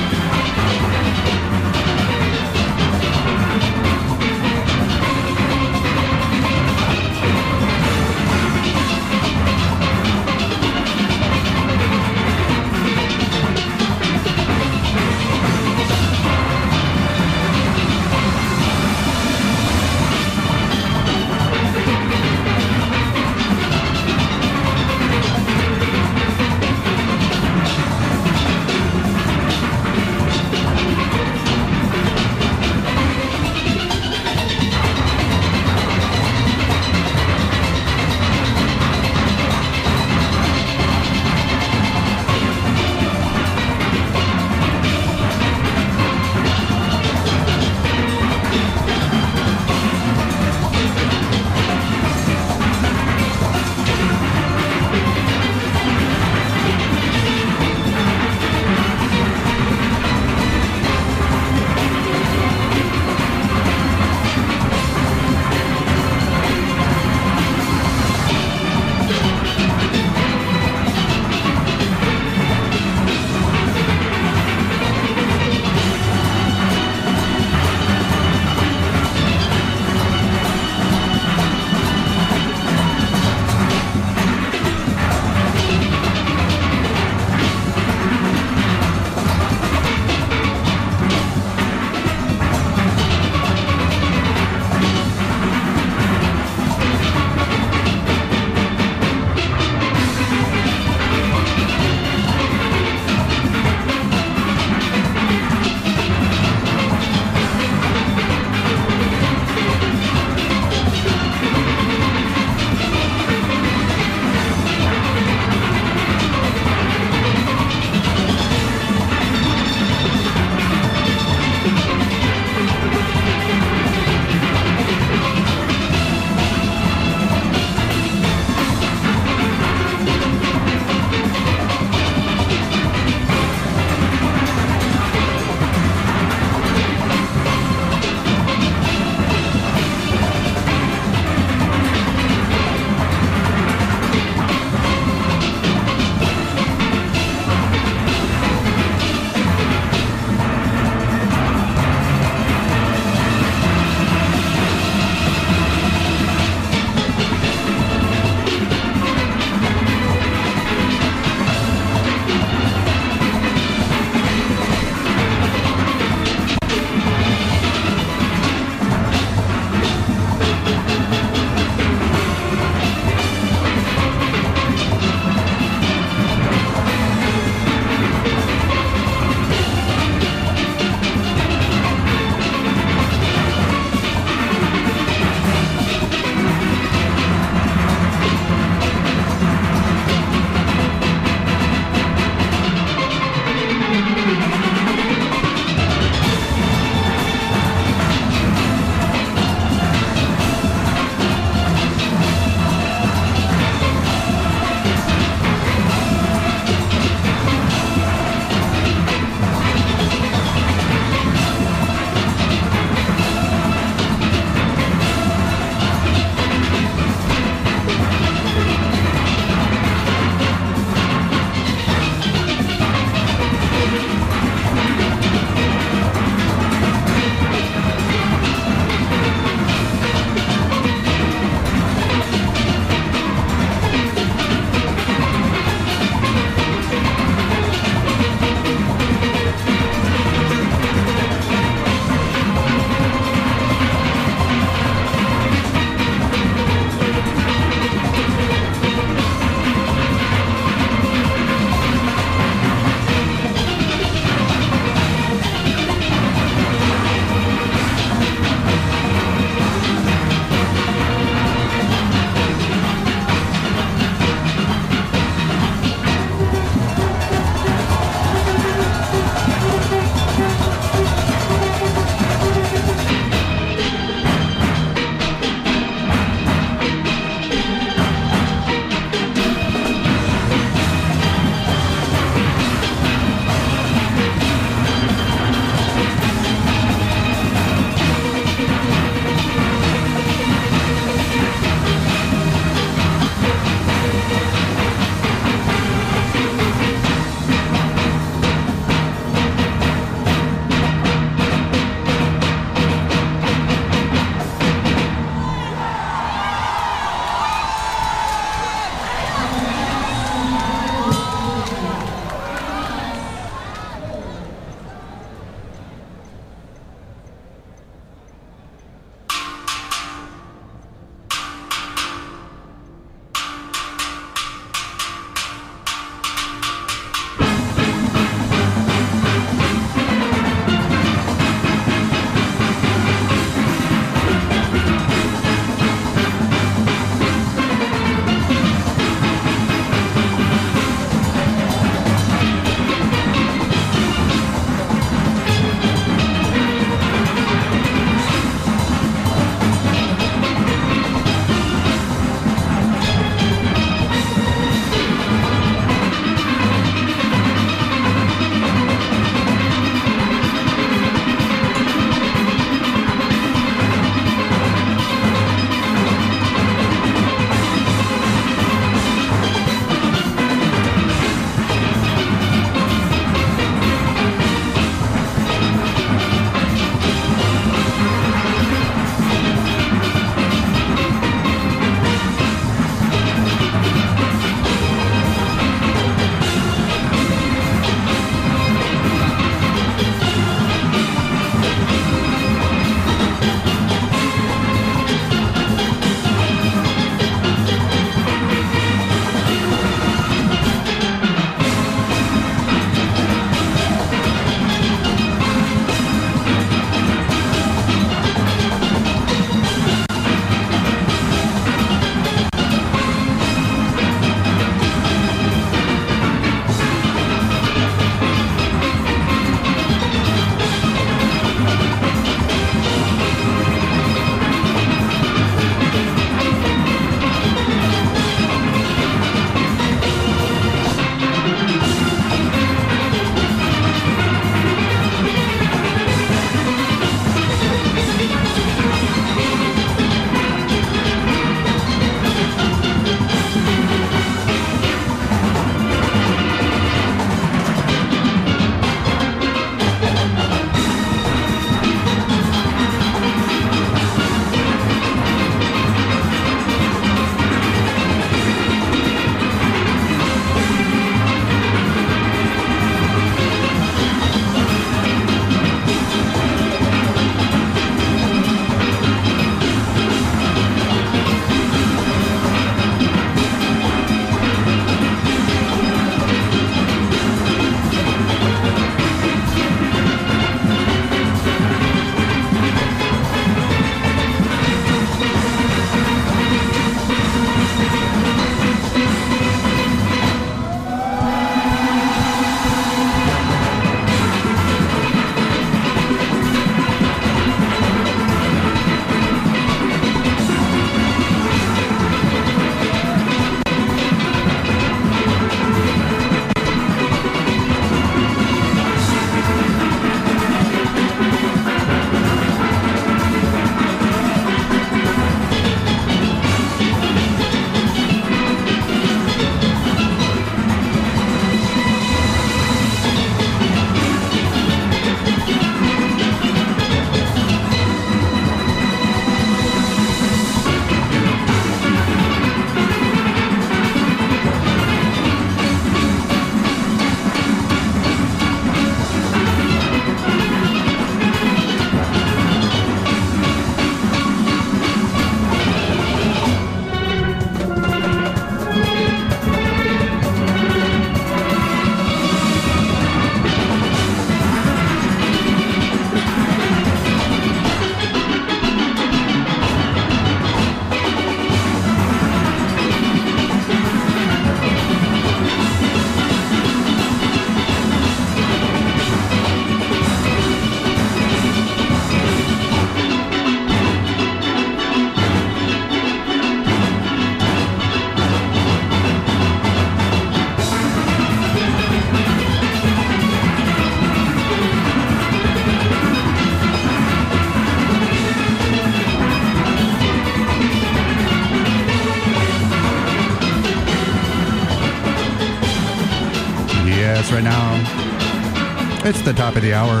Of the hour.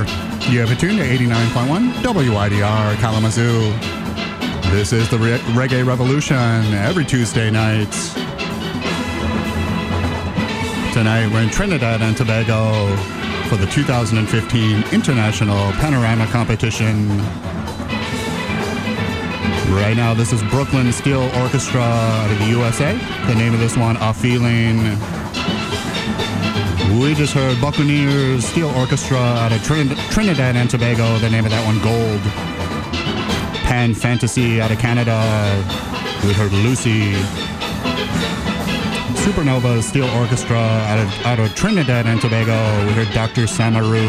You have attuned to 89.1 WIDR Kalamazoo. This is the Re- Reggae Revolution every Tuesday night. Tonight we're in Trinidad and Tobago for the 2015 International Panorama Competition. Right now, this is Brooklyn Steel Orchestra out of the USA. The name of this one, A Feeling. We just heard Buccooneers Steel Orchestra out of Trin- Trinidad and Tobago. The name of that one, Gold. Pan Fantasy out of Canada. We heard Lucy. Supernova Steel Orchestra out of, out of Trinidad and Tobago. We heard Dr. Samaroo.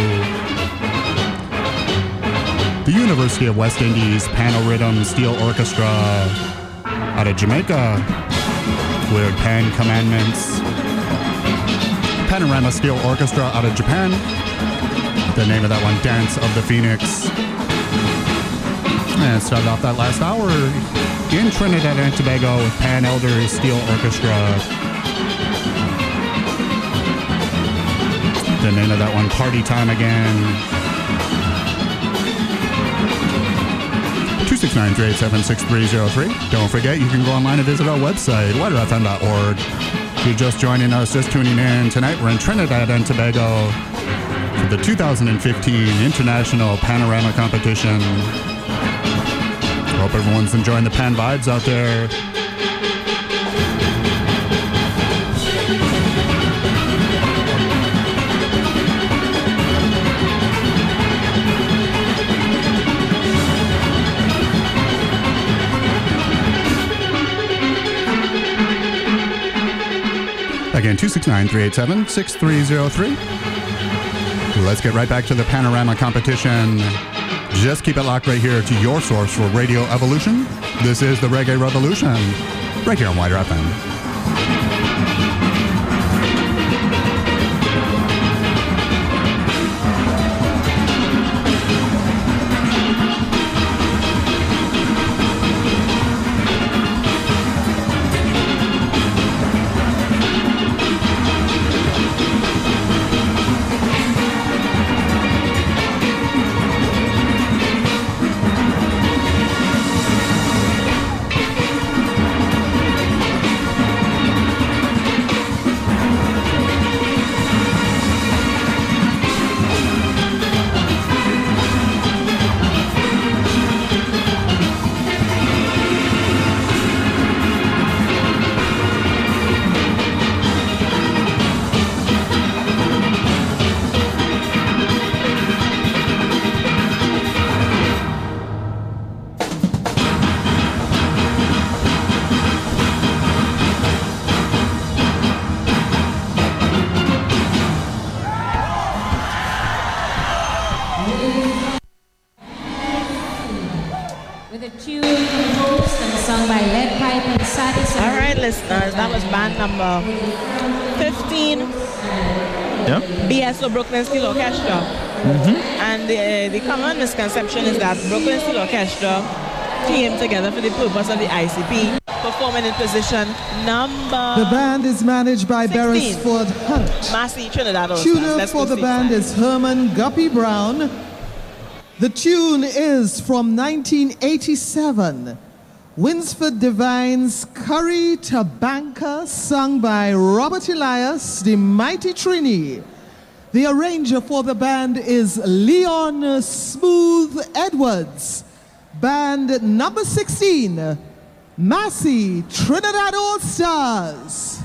The University of West Indies Panoridim Steel Orchestra out of Jamaica. We heard Pan Commandments. Panorama Steel Orchestra out of Japan. The name of that one, Dance of the Phoenix. And started off that last hour in Trinidad and Tobago with Pan Elder Steel Orchestra. The name of that one, Party Time Again. 269-387-6303. Don't forget, you can go online and visit our website, widrfm.org. You're just joining us, just tuning in, tonight we're in Trinidad and Tobago for the 2015 International Panorama Competition. Hope everyone's enjoying the pan vibes out there. Again, 269 387 6303. Let's get right back to the panorama competition. Just keep it locked right here to your source for Radio Evolution. This is the Reggae Revolution, right here on WIDR FM. Listeners, uh, that was band number 15, Yeah. BSO Brooklyn Steel Orchestra. Mm-hmm. And the, the common misconception is that Brooklyn Steel Orchestra came together for the purpose of the ICP, performing in position number The band is managed by 16. Beresford Hunt. Massy Trinidad. Tuner Let's for the band sir. is Herman Guppy Brown. The tune is from 1987. Winsford Devine's Curry Tabanca, sung by Robert Elias, the Mighty Trini. The arranger for the band is Leon Smooth Edwards. Band number 16, Massy Trinidad All Stars.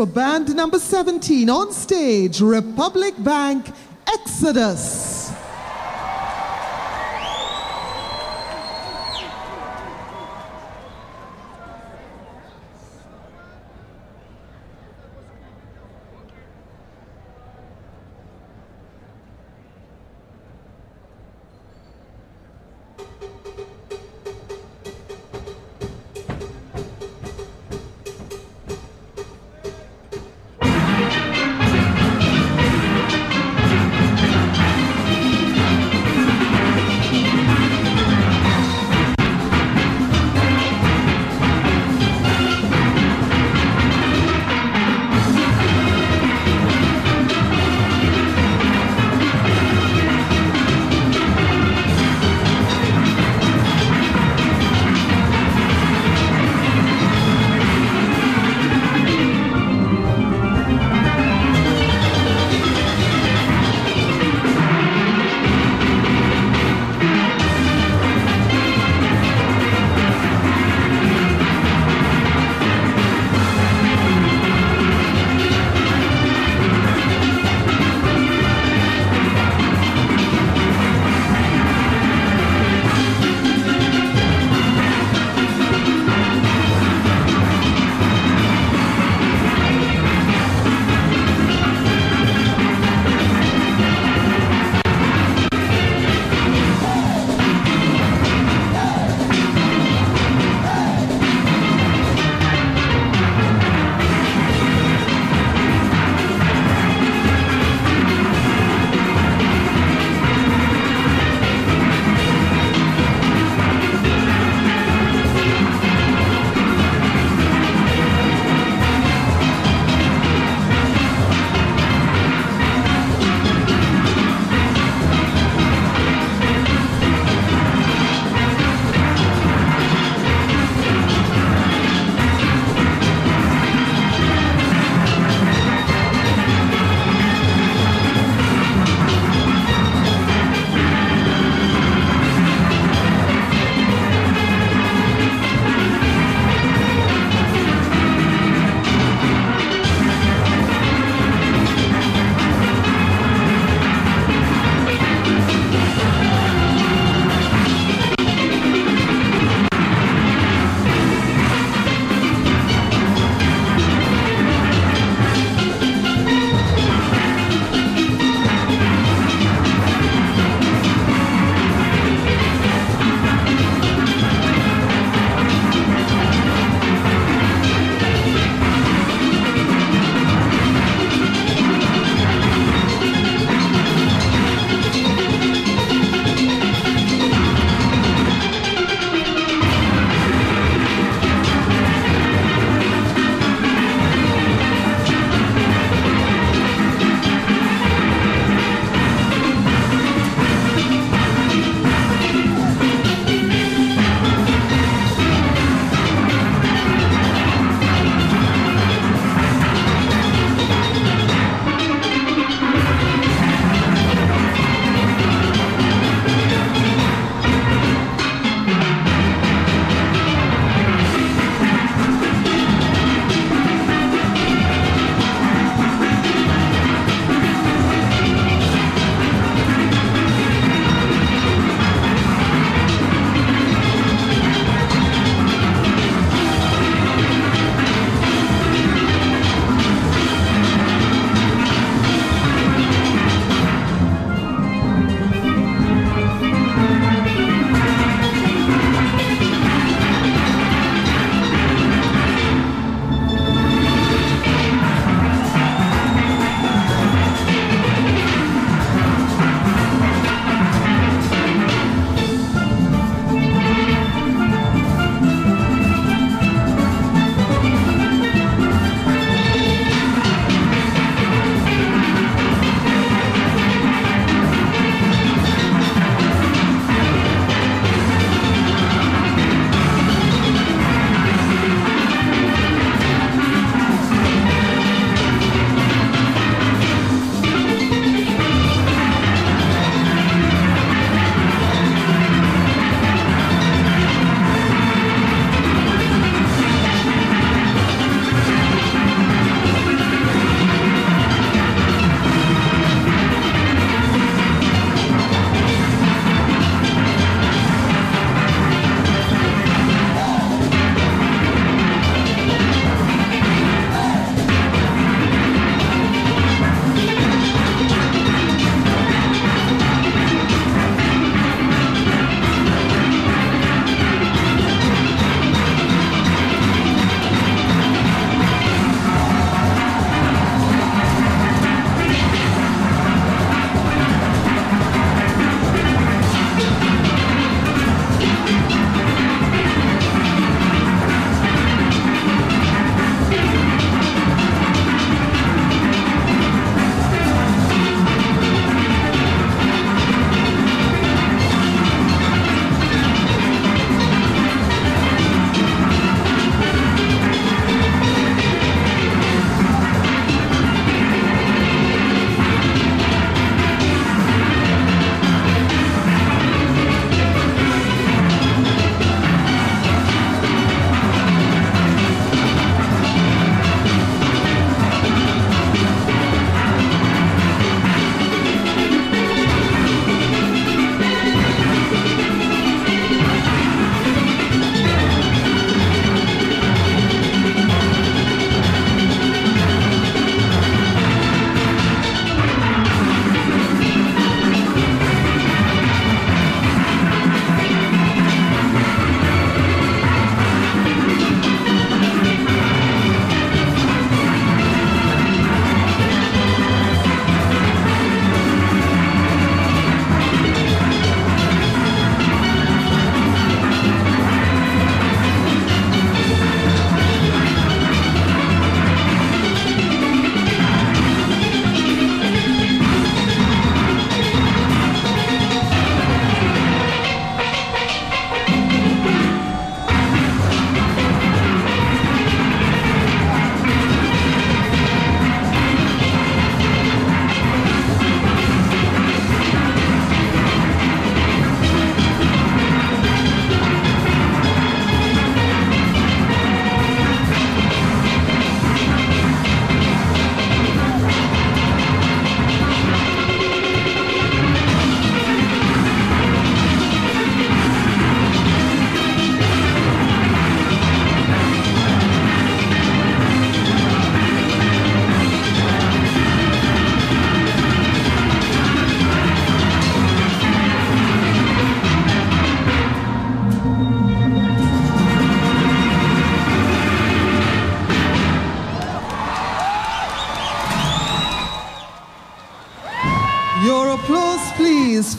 For band number 17 on stage, Republic Bank Exodus.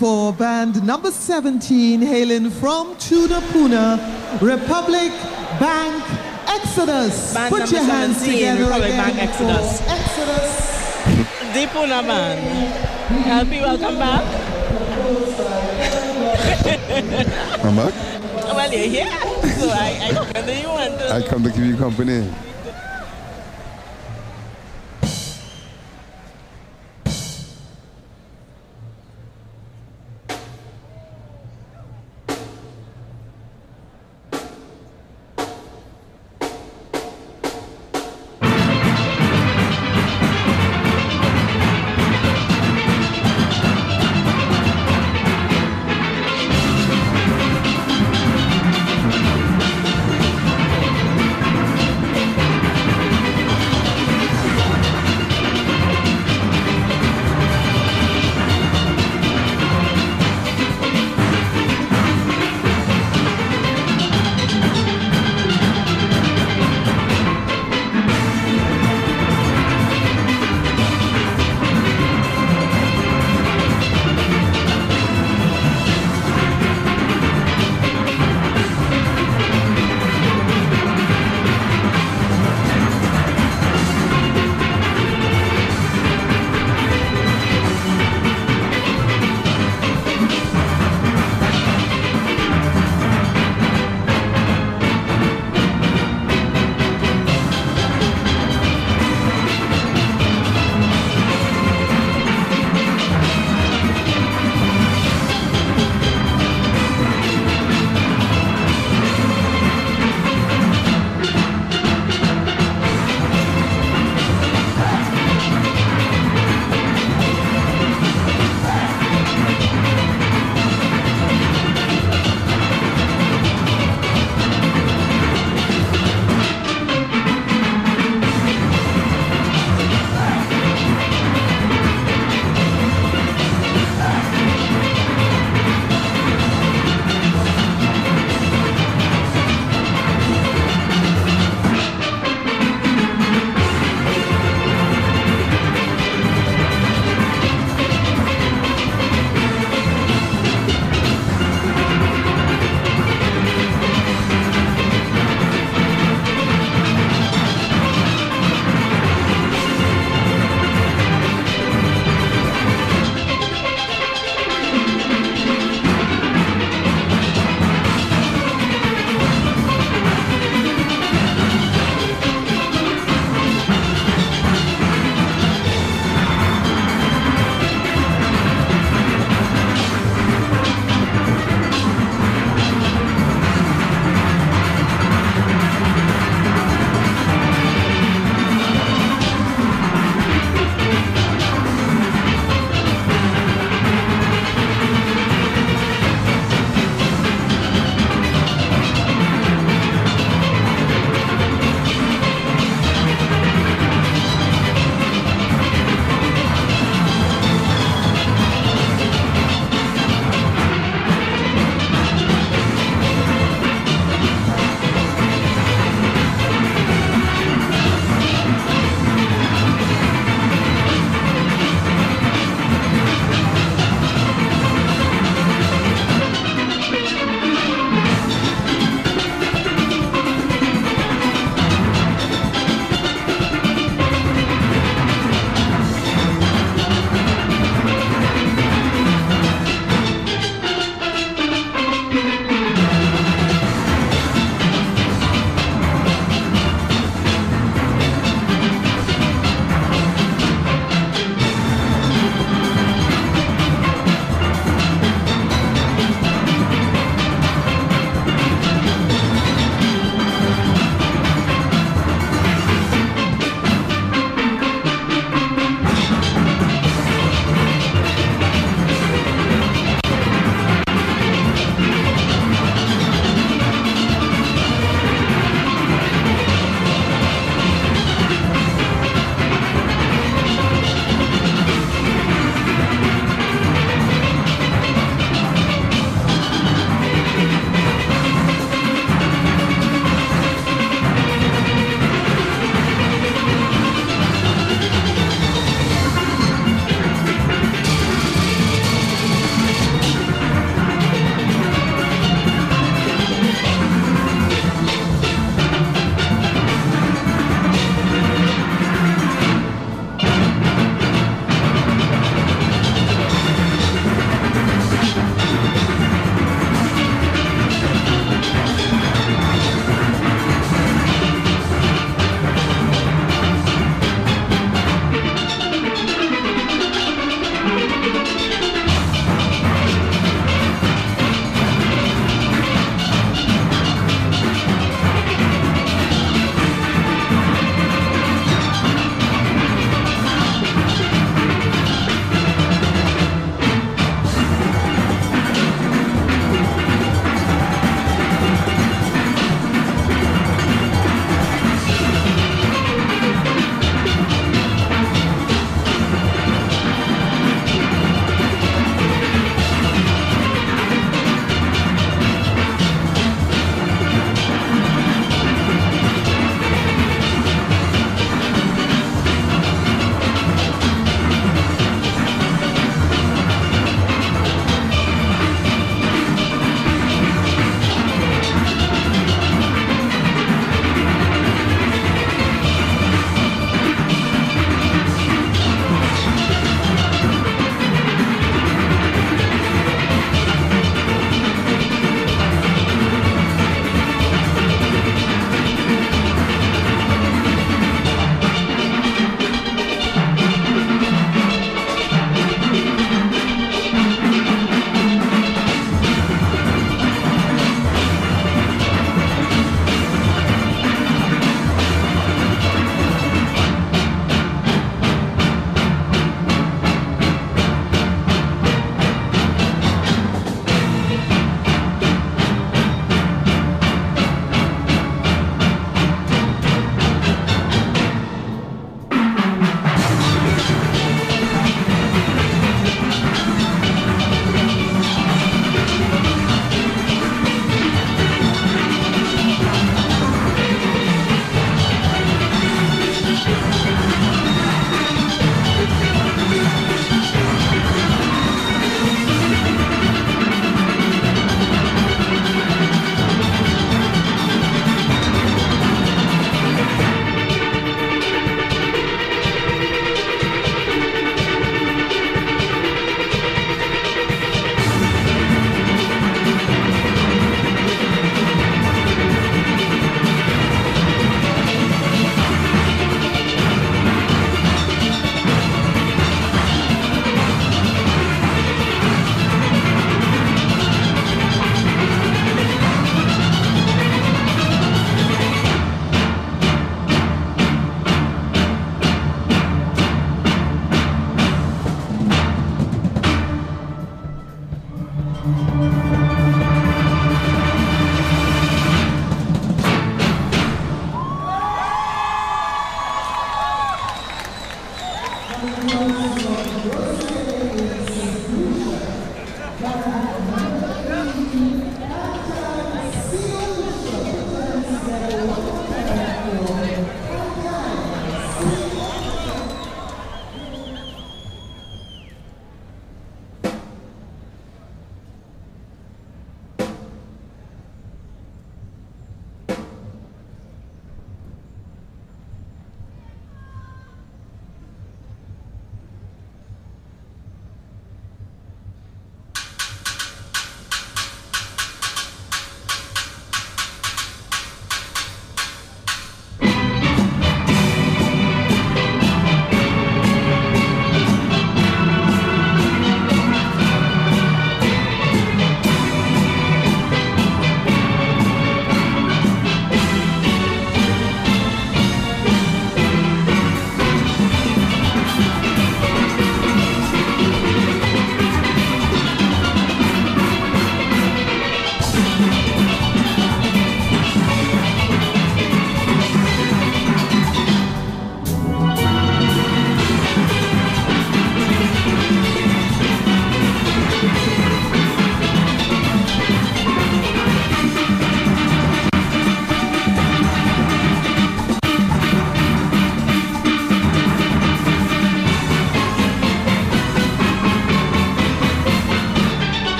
For band number 17 hailing from Tunapuna, Republic Bank Exodus. Band Put your number hands 17, together Republic again Bank for Exodus. Exodus. De Puna Band. LP, welcome back. I'm back. Well, you're here. So I, I don't know you want to. Uh, I come to keep you company.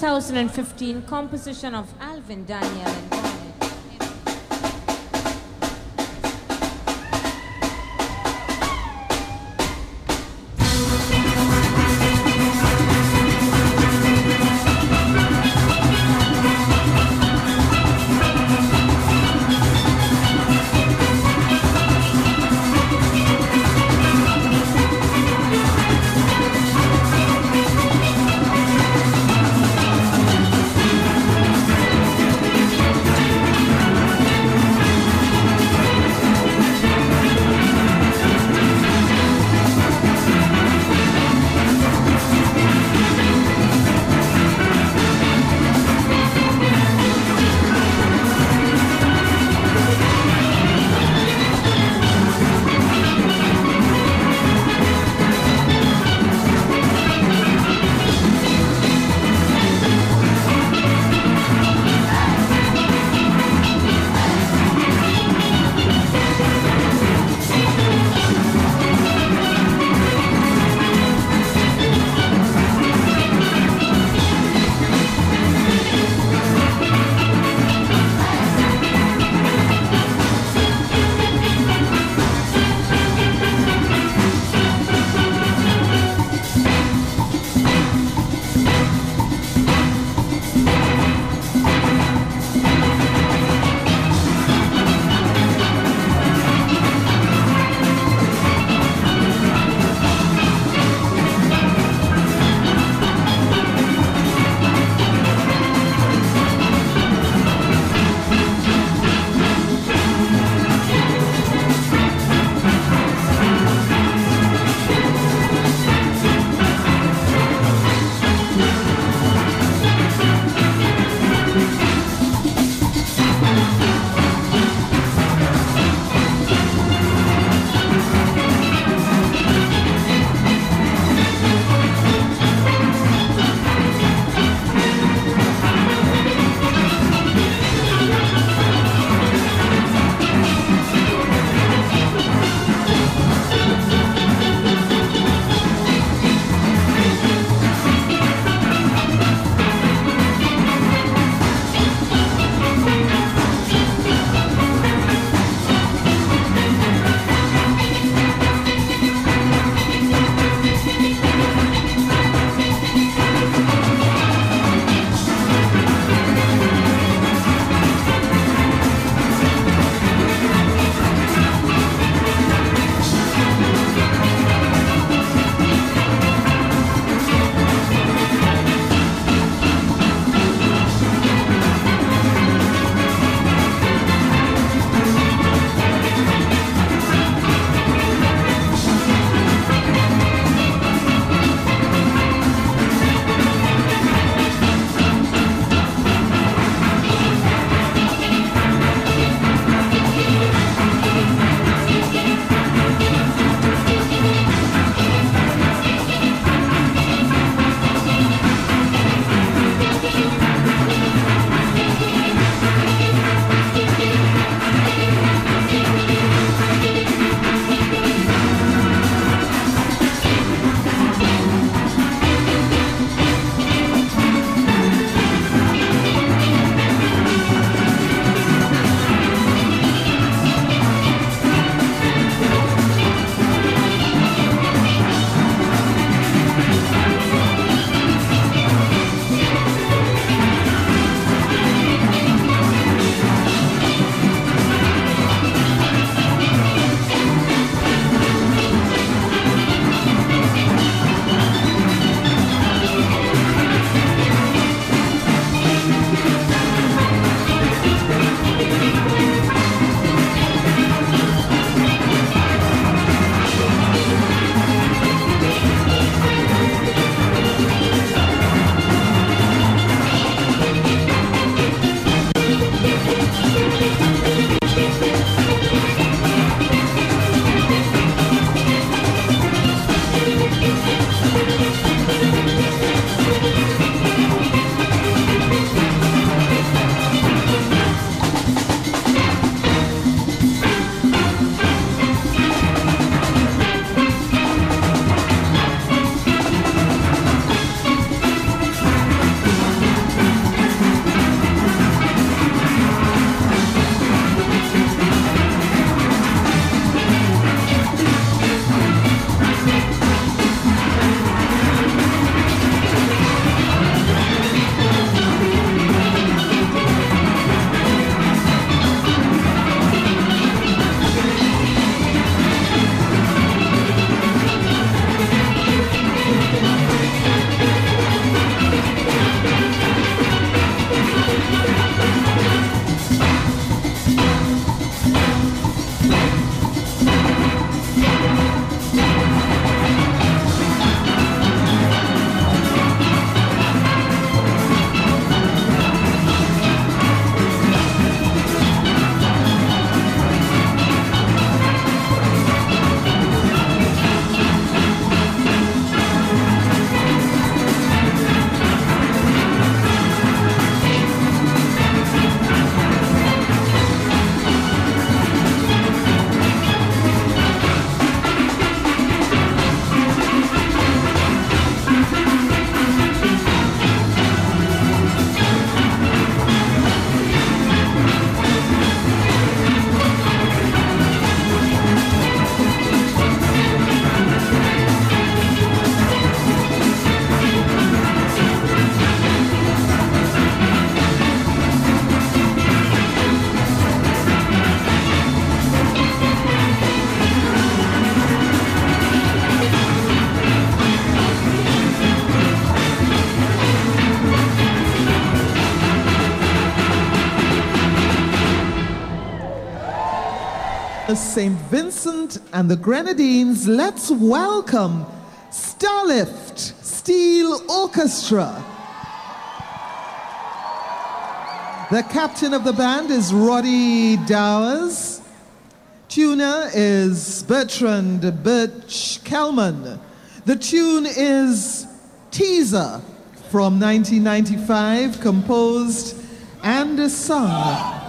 2015 composition of Alvin Daniel St. Vincent and the Grenadines, let's welcome Starlift Steel Orchestra. The captain of the band is Roddy Dowers. Tuner is Bertrand Birch Kelman. The tune is Teaser from 1995, composed and sung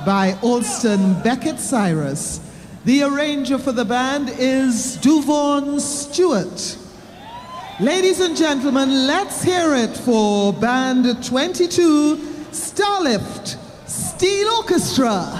by Alston Beckett Cyrus. The arranger for the band is Duvone Stewart. Ladies and gentlemen, let's hear it for Band 22 Starlift Steel Orchestra.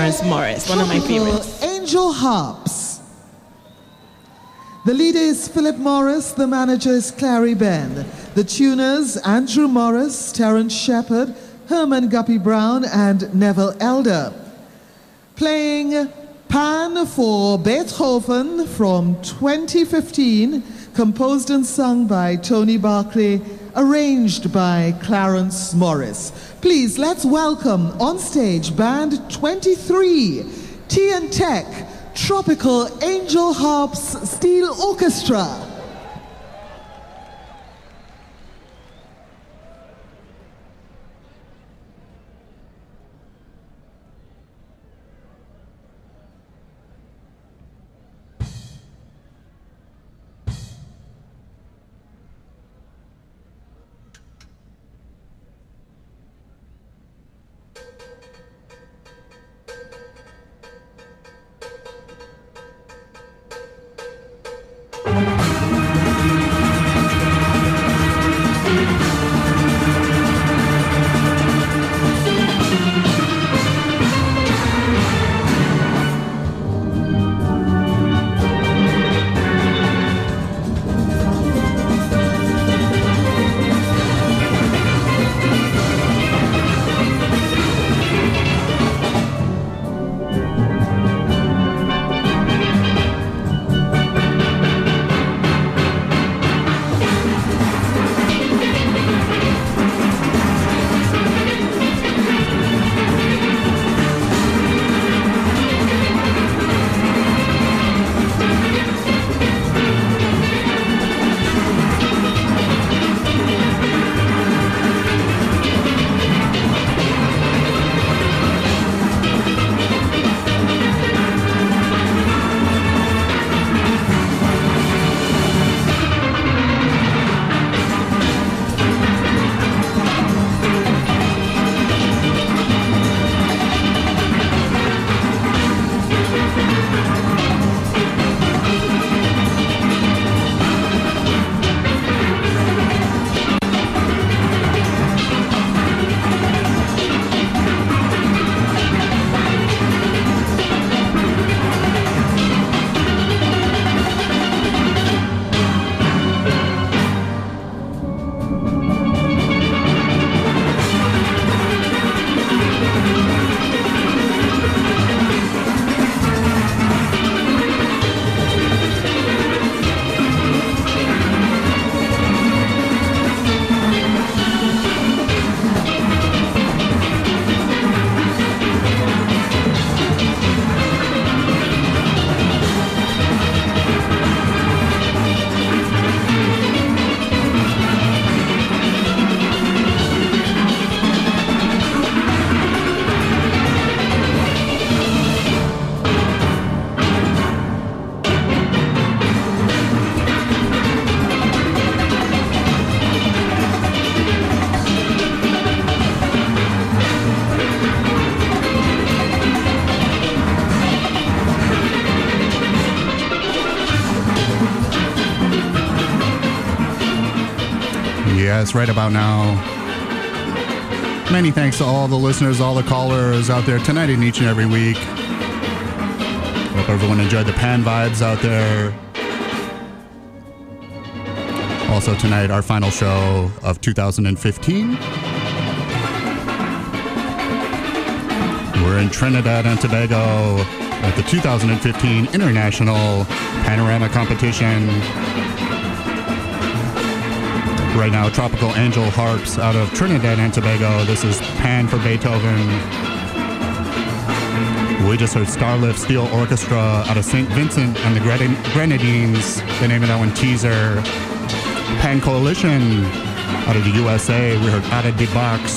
Clarence Morris, one of my favorites. Angel Harps. The leader is Philip Morris, the manager is Clary Ben. The tuners, Andrew Morris, Terence Shepard, Herman Guppy Brown, and Neville Elder. Playing Pan for Beethoven from 2015, composed and sung by Tony Barclay, arranged by Clarence Morris. Please, let's welcome on stage Band 23, T&TEC, Tropical Angel Harps Steel Orchestra. Right about now. Many thanks to all the listeners, all the callers out there tonight and each and every week. Hope everyone enjoyed the pan vibes out there. Also, tonight, our final show of 2015. We're in Trinidad and Tobago at the 2015 International Panorama Competition. Right now, Tropical Angel Harps out of Trinidad and Tobago. This is Pan for Beethoven. We just heard Starlift Steel Orchestra out of St. Vincent and the Grenadines. The name of that one, Teaser. Pan Coalition out of the USA. We heard Out of the Box.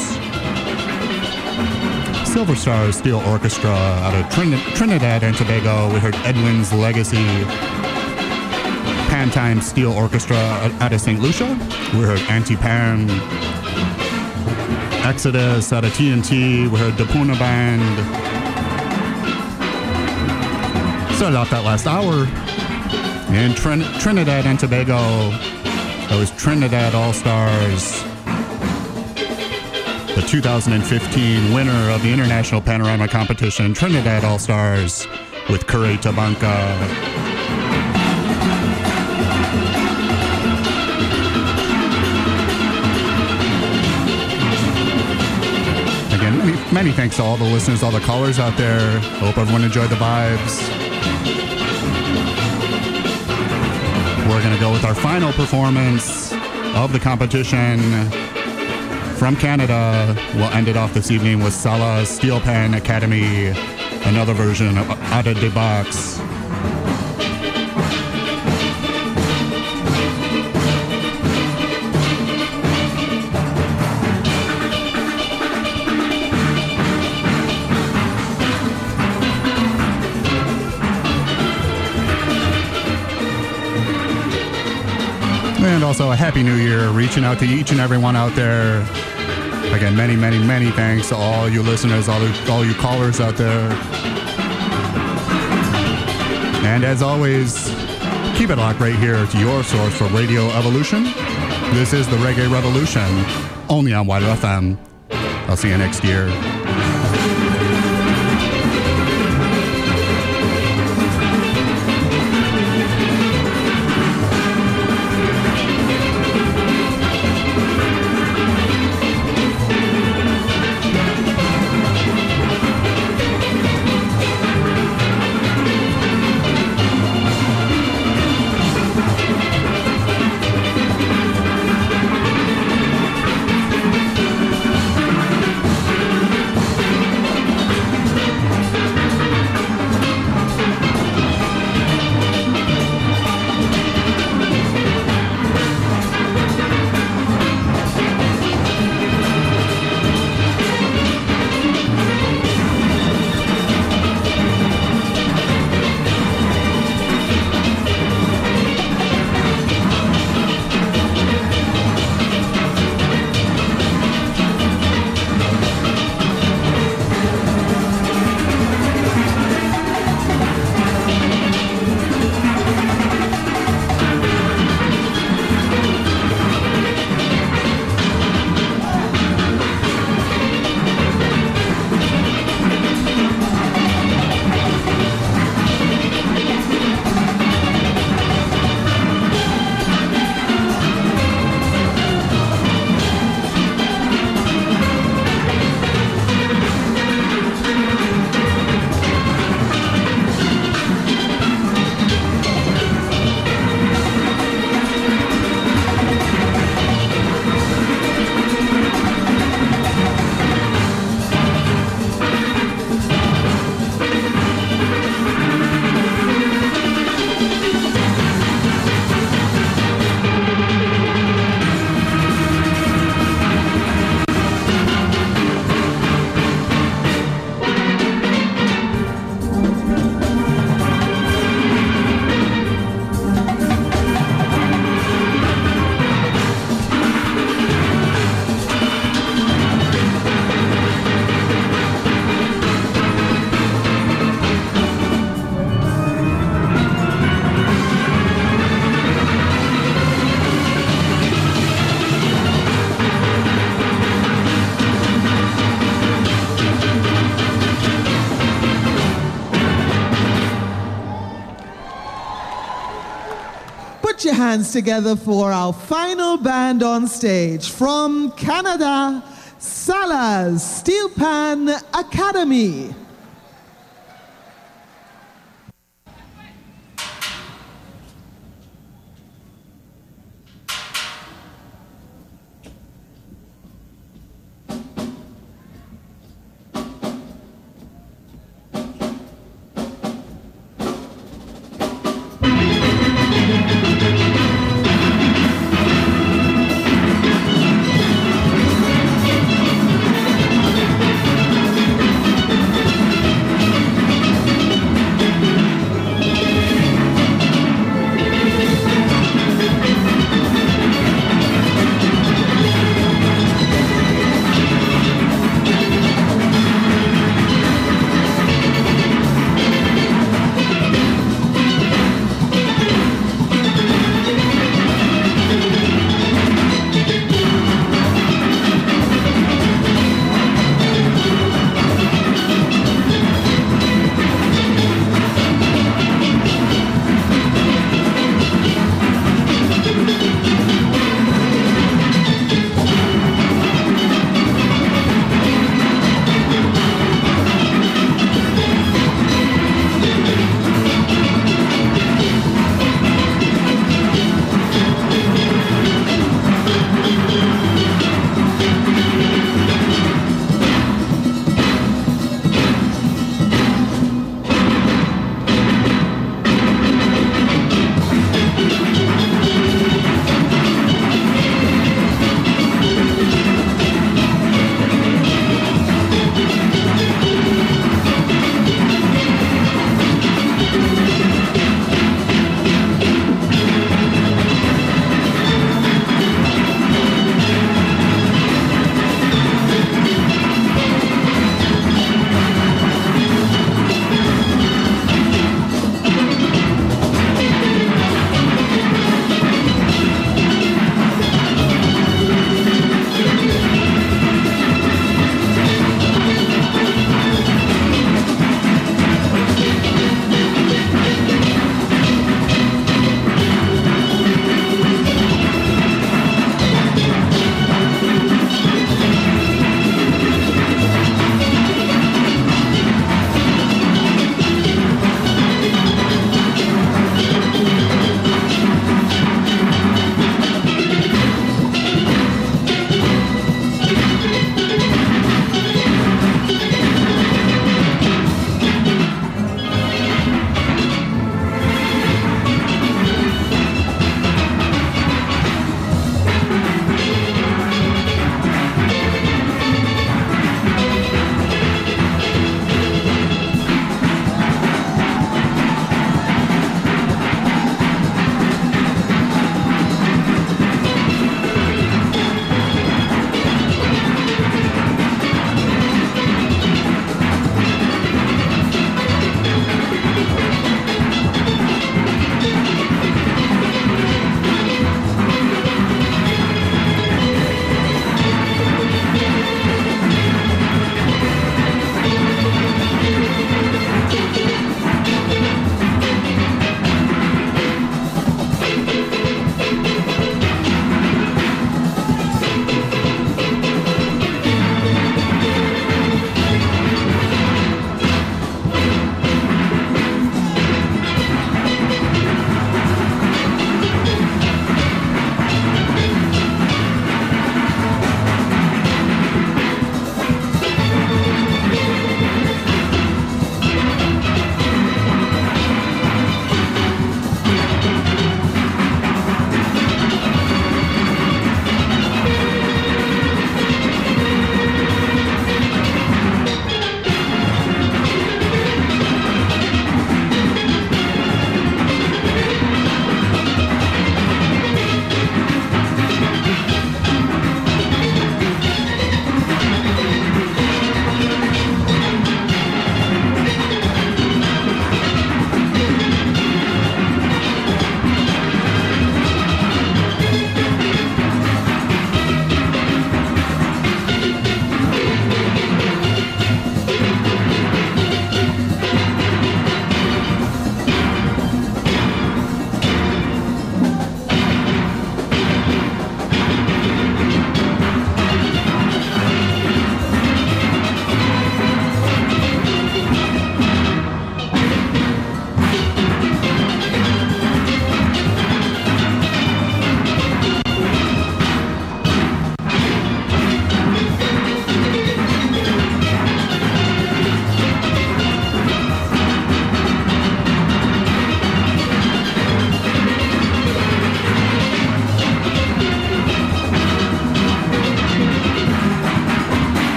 Silver Star Steel Orchestra out of Trin- Trinidad and Tobago. We heard Edwin's Legacy. Pantime Steel Orchestra out of St. Lucia. We heard Aunty Pam. Exodus out of TNT. We heard De Puna Band. Started off that last hour in Trin- Trinidad and Tobago. That was Trinidad All Stars. the 2015 winner of the International Panorama Competition, Trinidad All Stars, with Curry Tabanca. Many thanks to all the listeners, all the callers out there. Hope everyone enjoyed the vibes. We're going to go with our final performance of the competition from Canada. We'll end it off this evening with Salah Steel Pan Academy, another version of Out of the Box. And also a happy new year, reaching out to each and everyone out there. Again, many, many, many thanks to all you listeners, all, all you callers out there. And as always, keep it locked right here to your source for Radio Evolution. This is the Reggae Revolution, only on WIDR FM. I'll see you next year. Hands together for our final band on stage from Canada, Salah's Steel Pan Academy.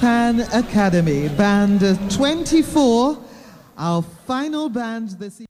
Pan Academy, Band 24, our final band this evening.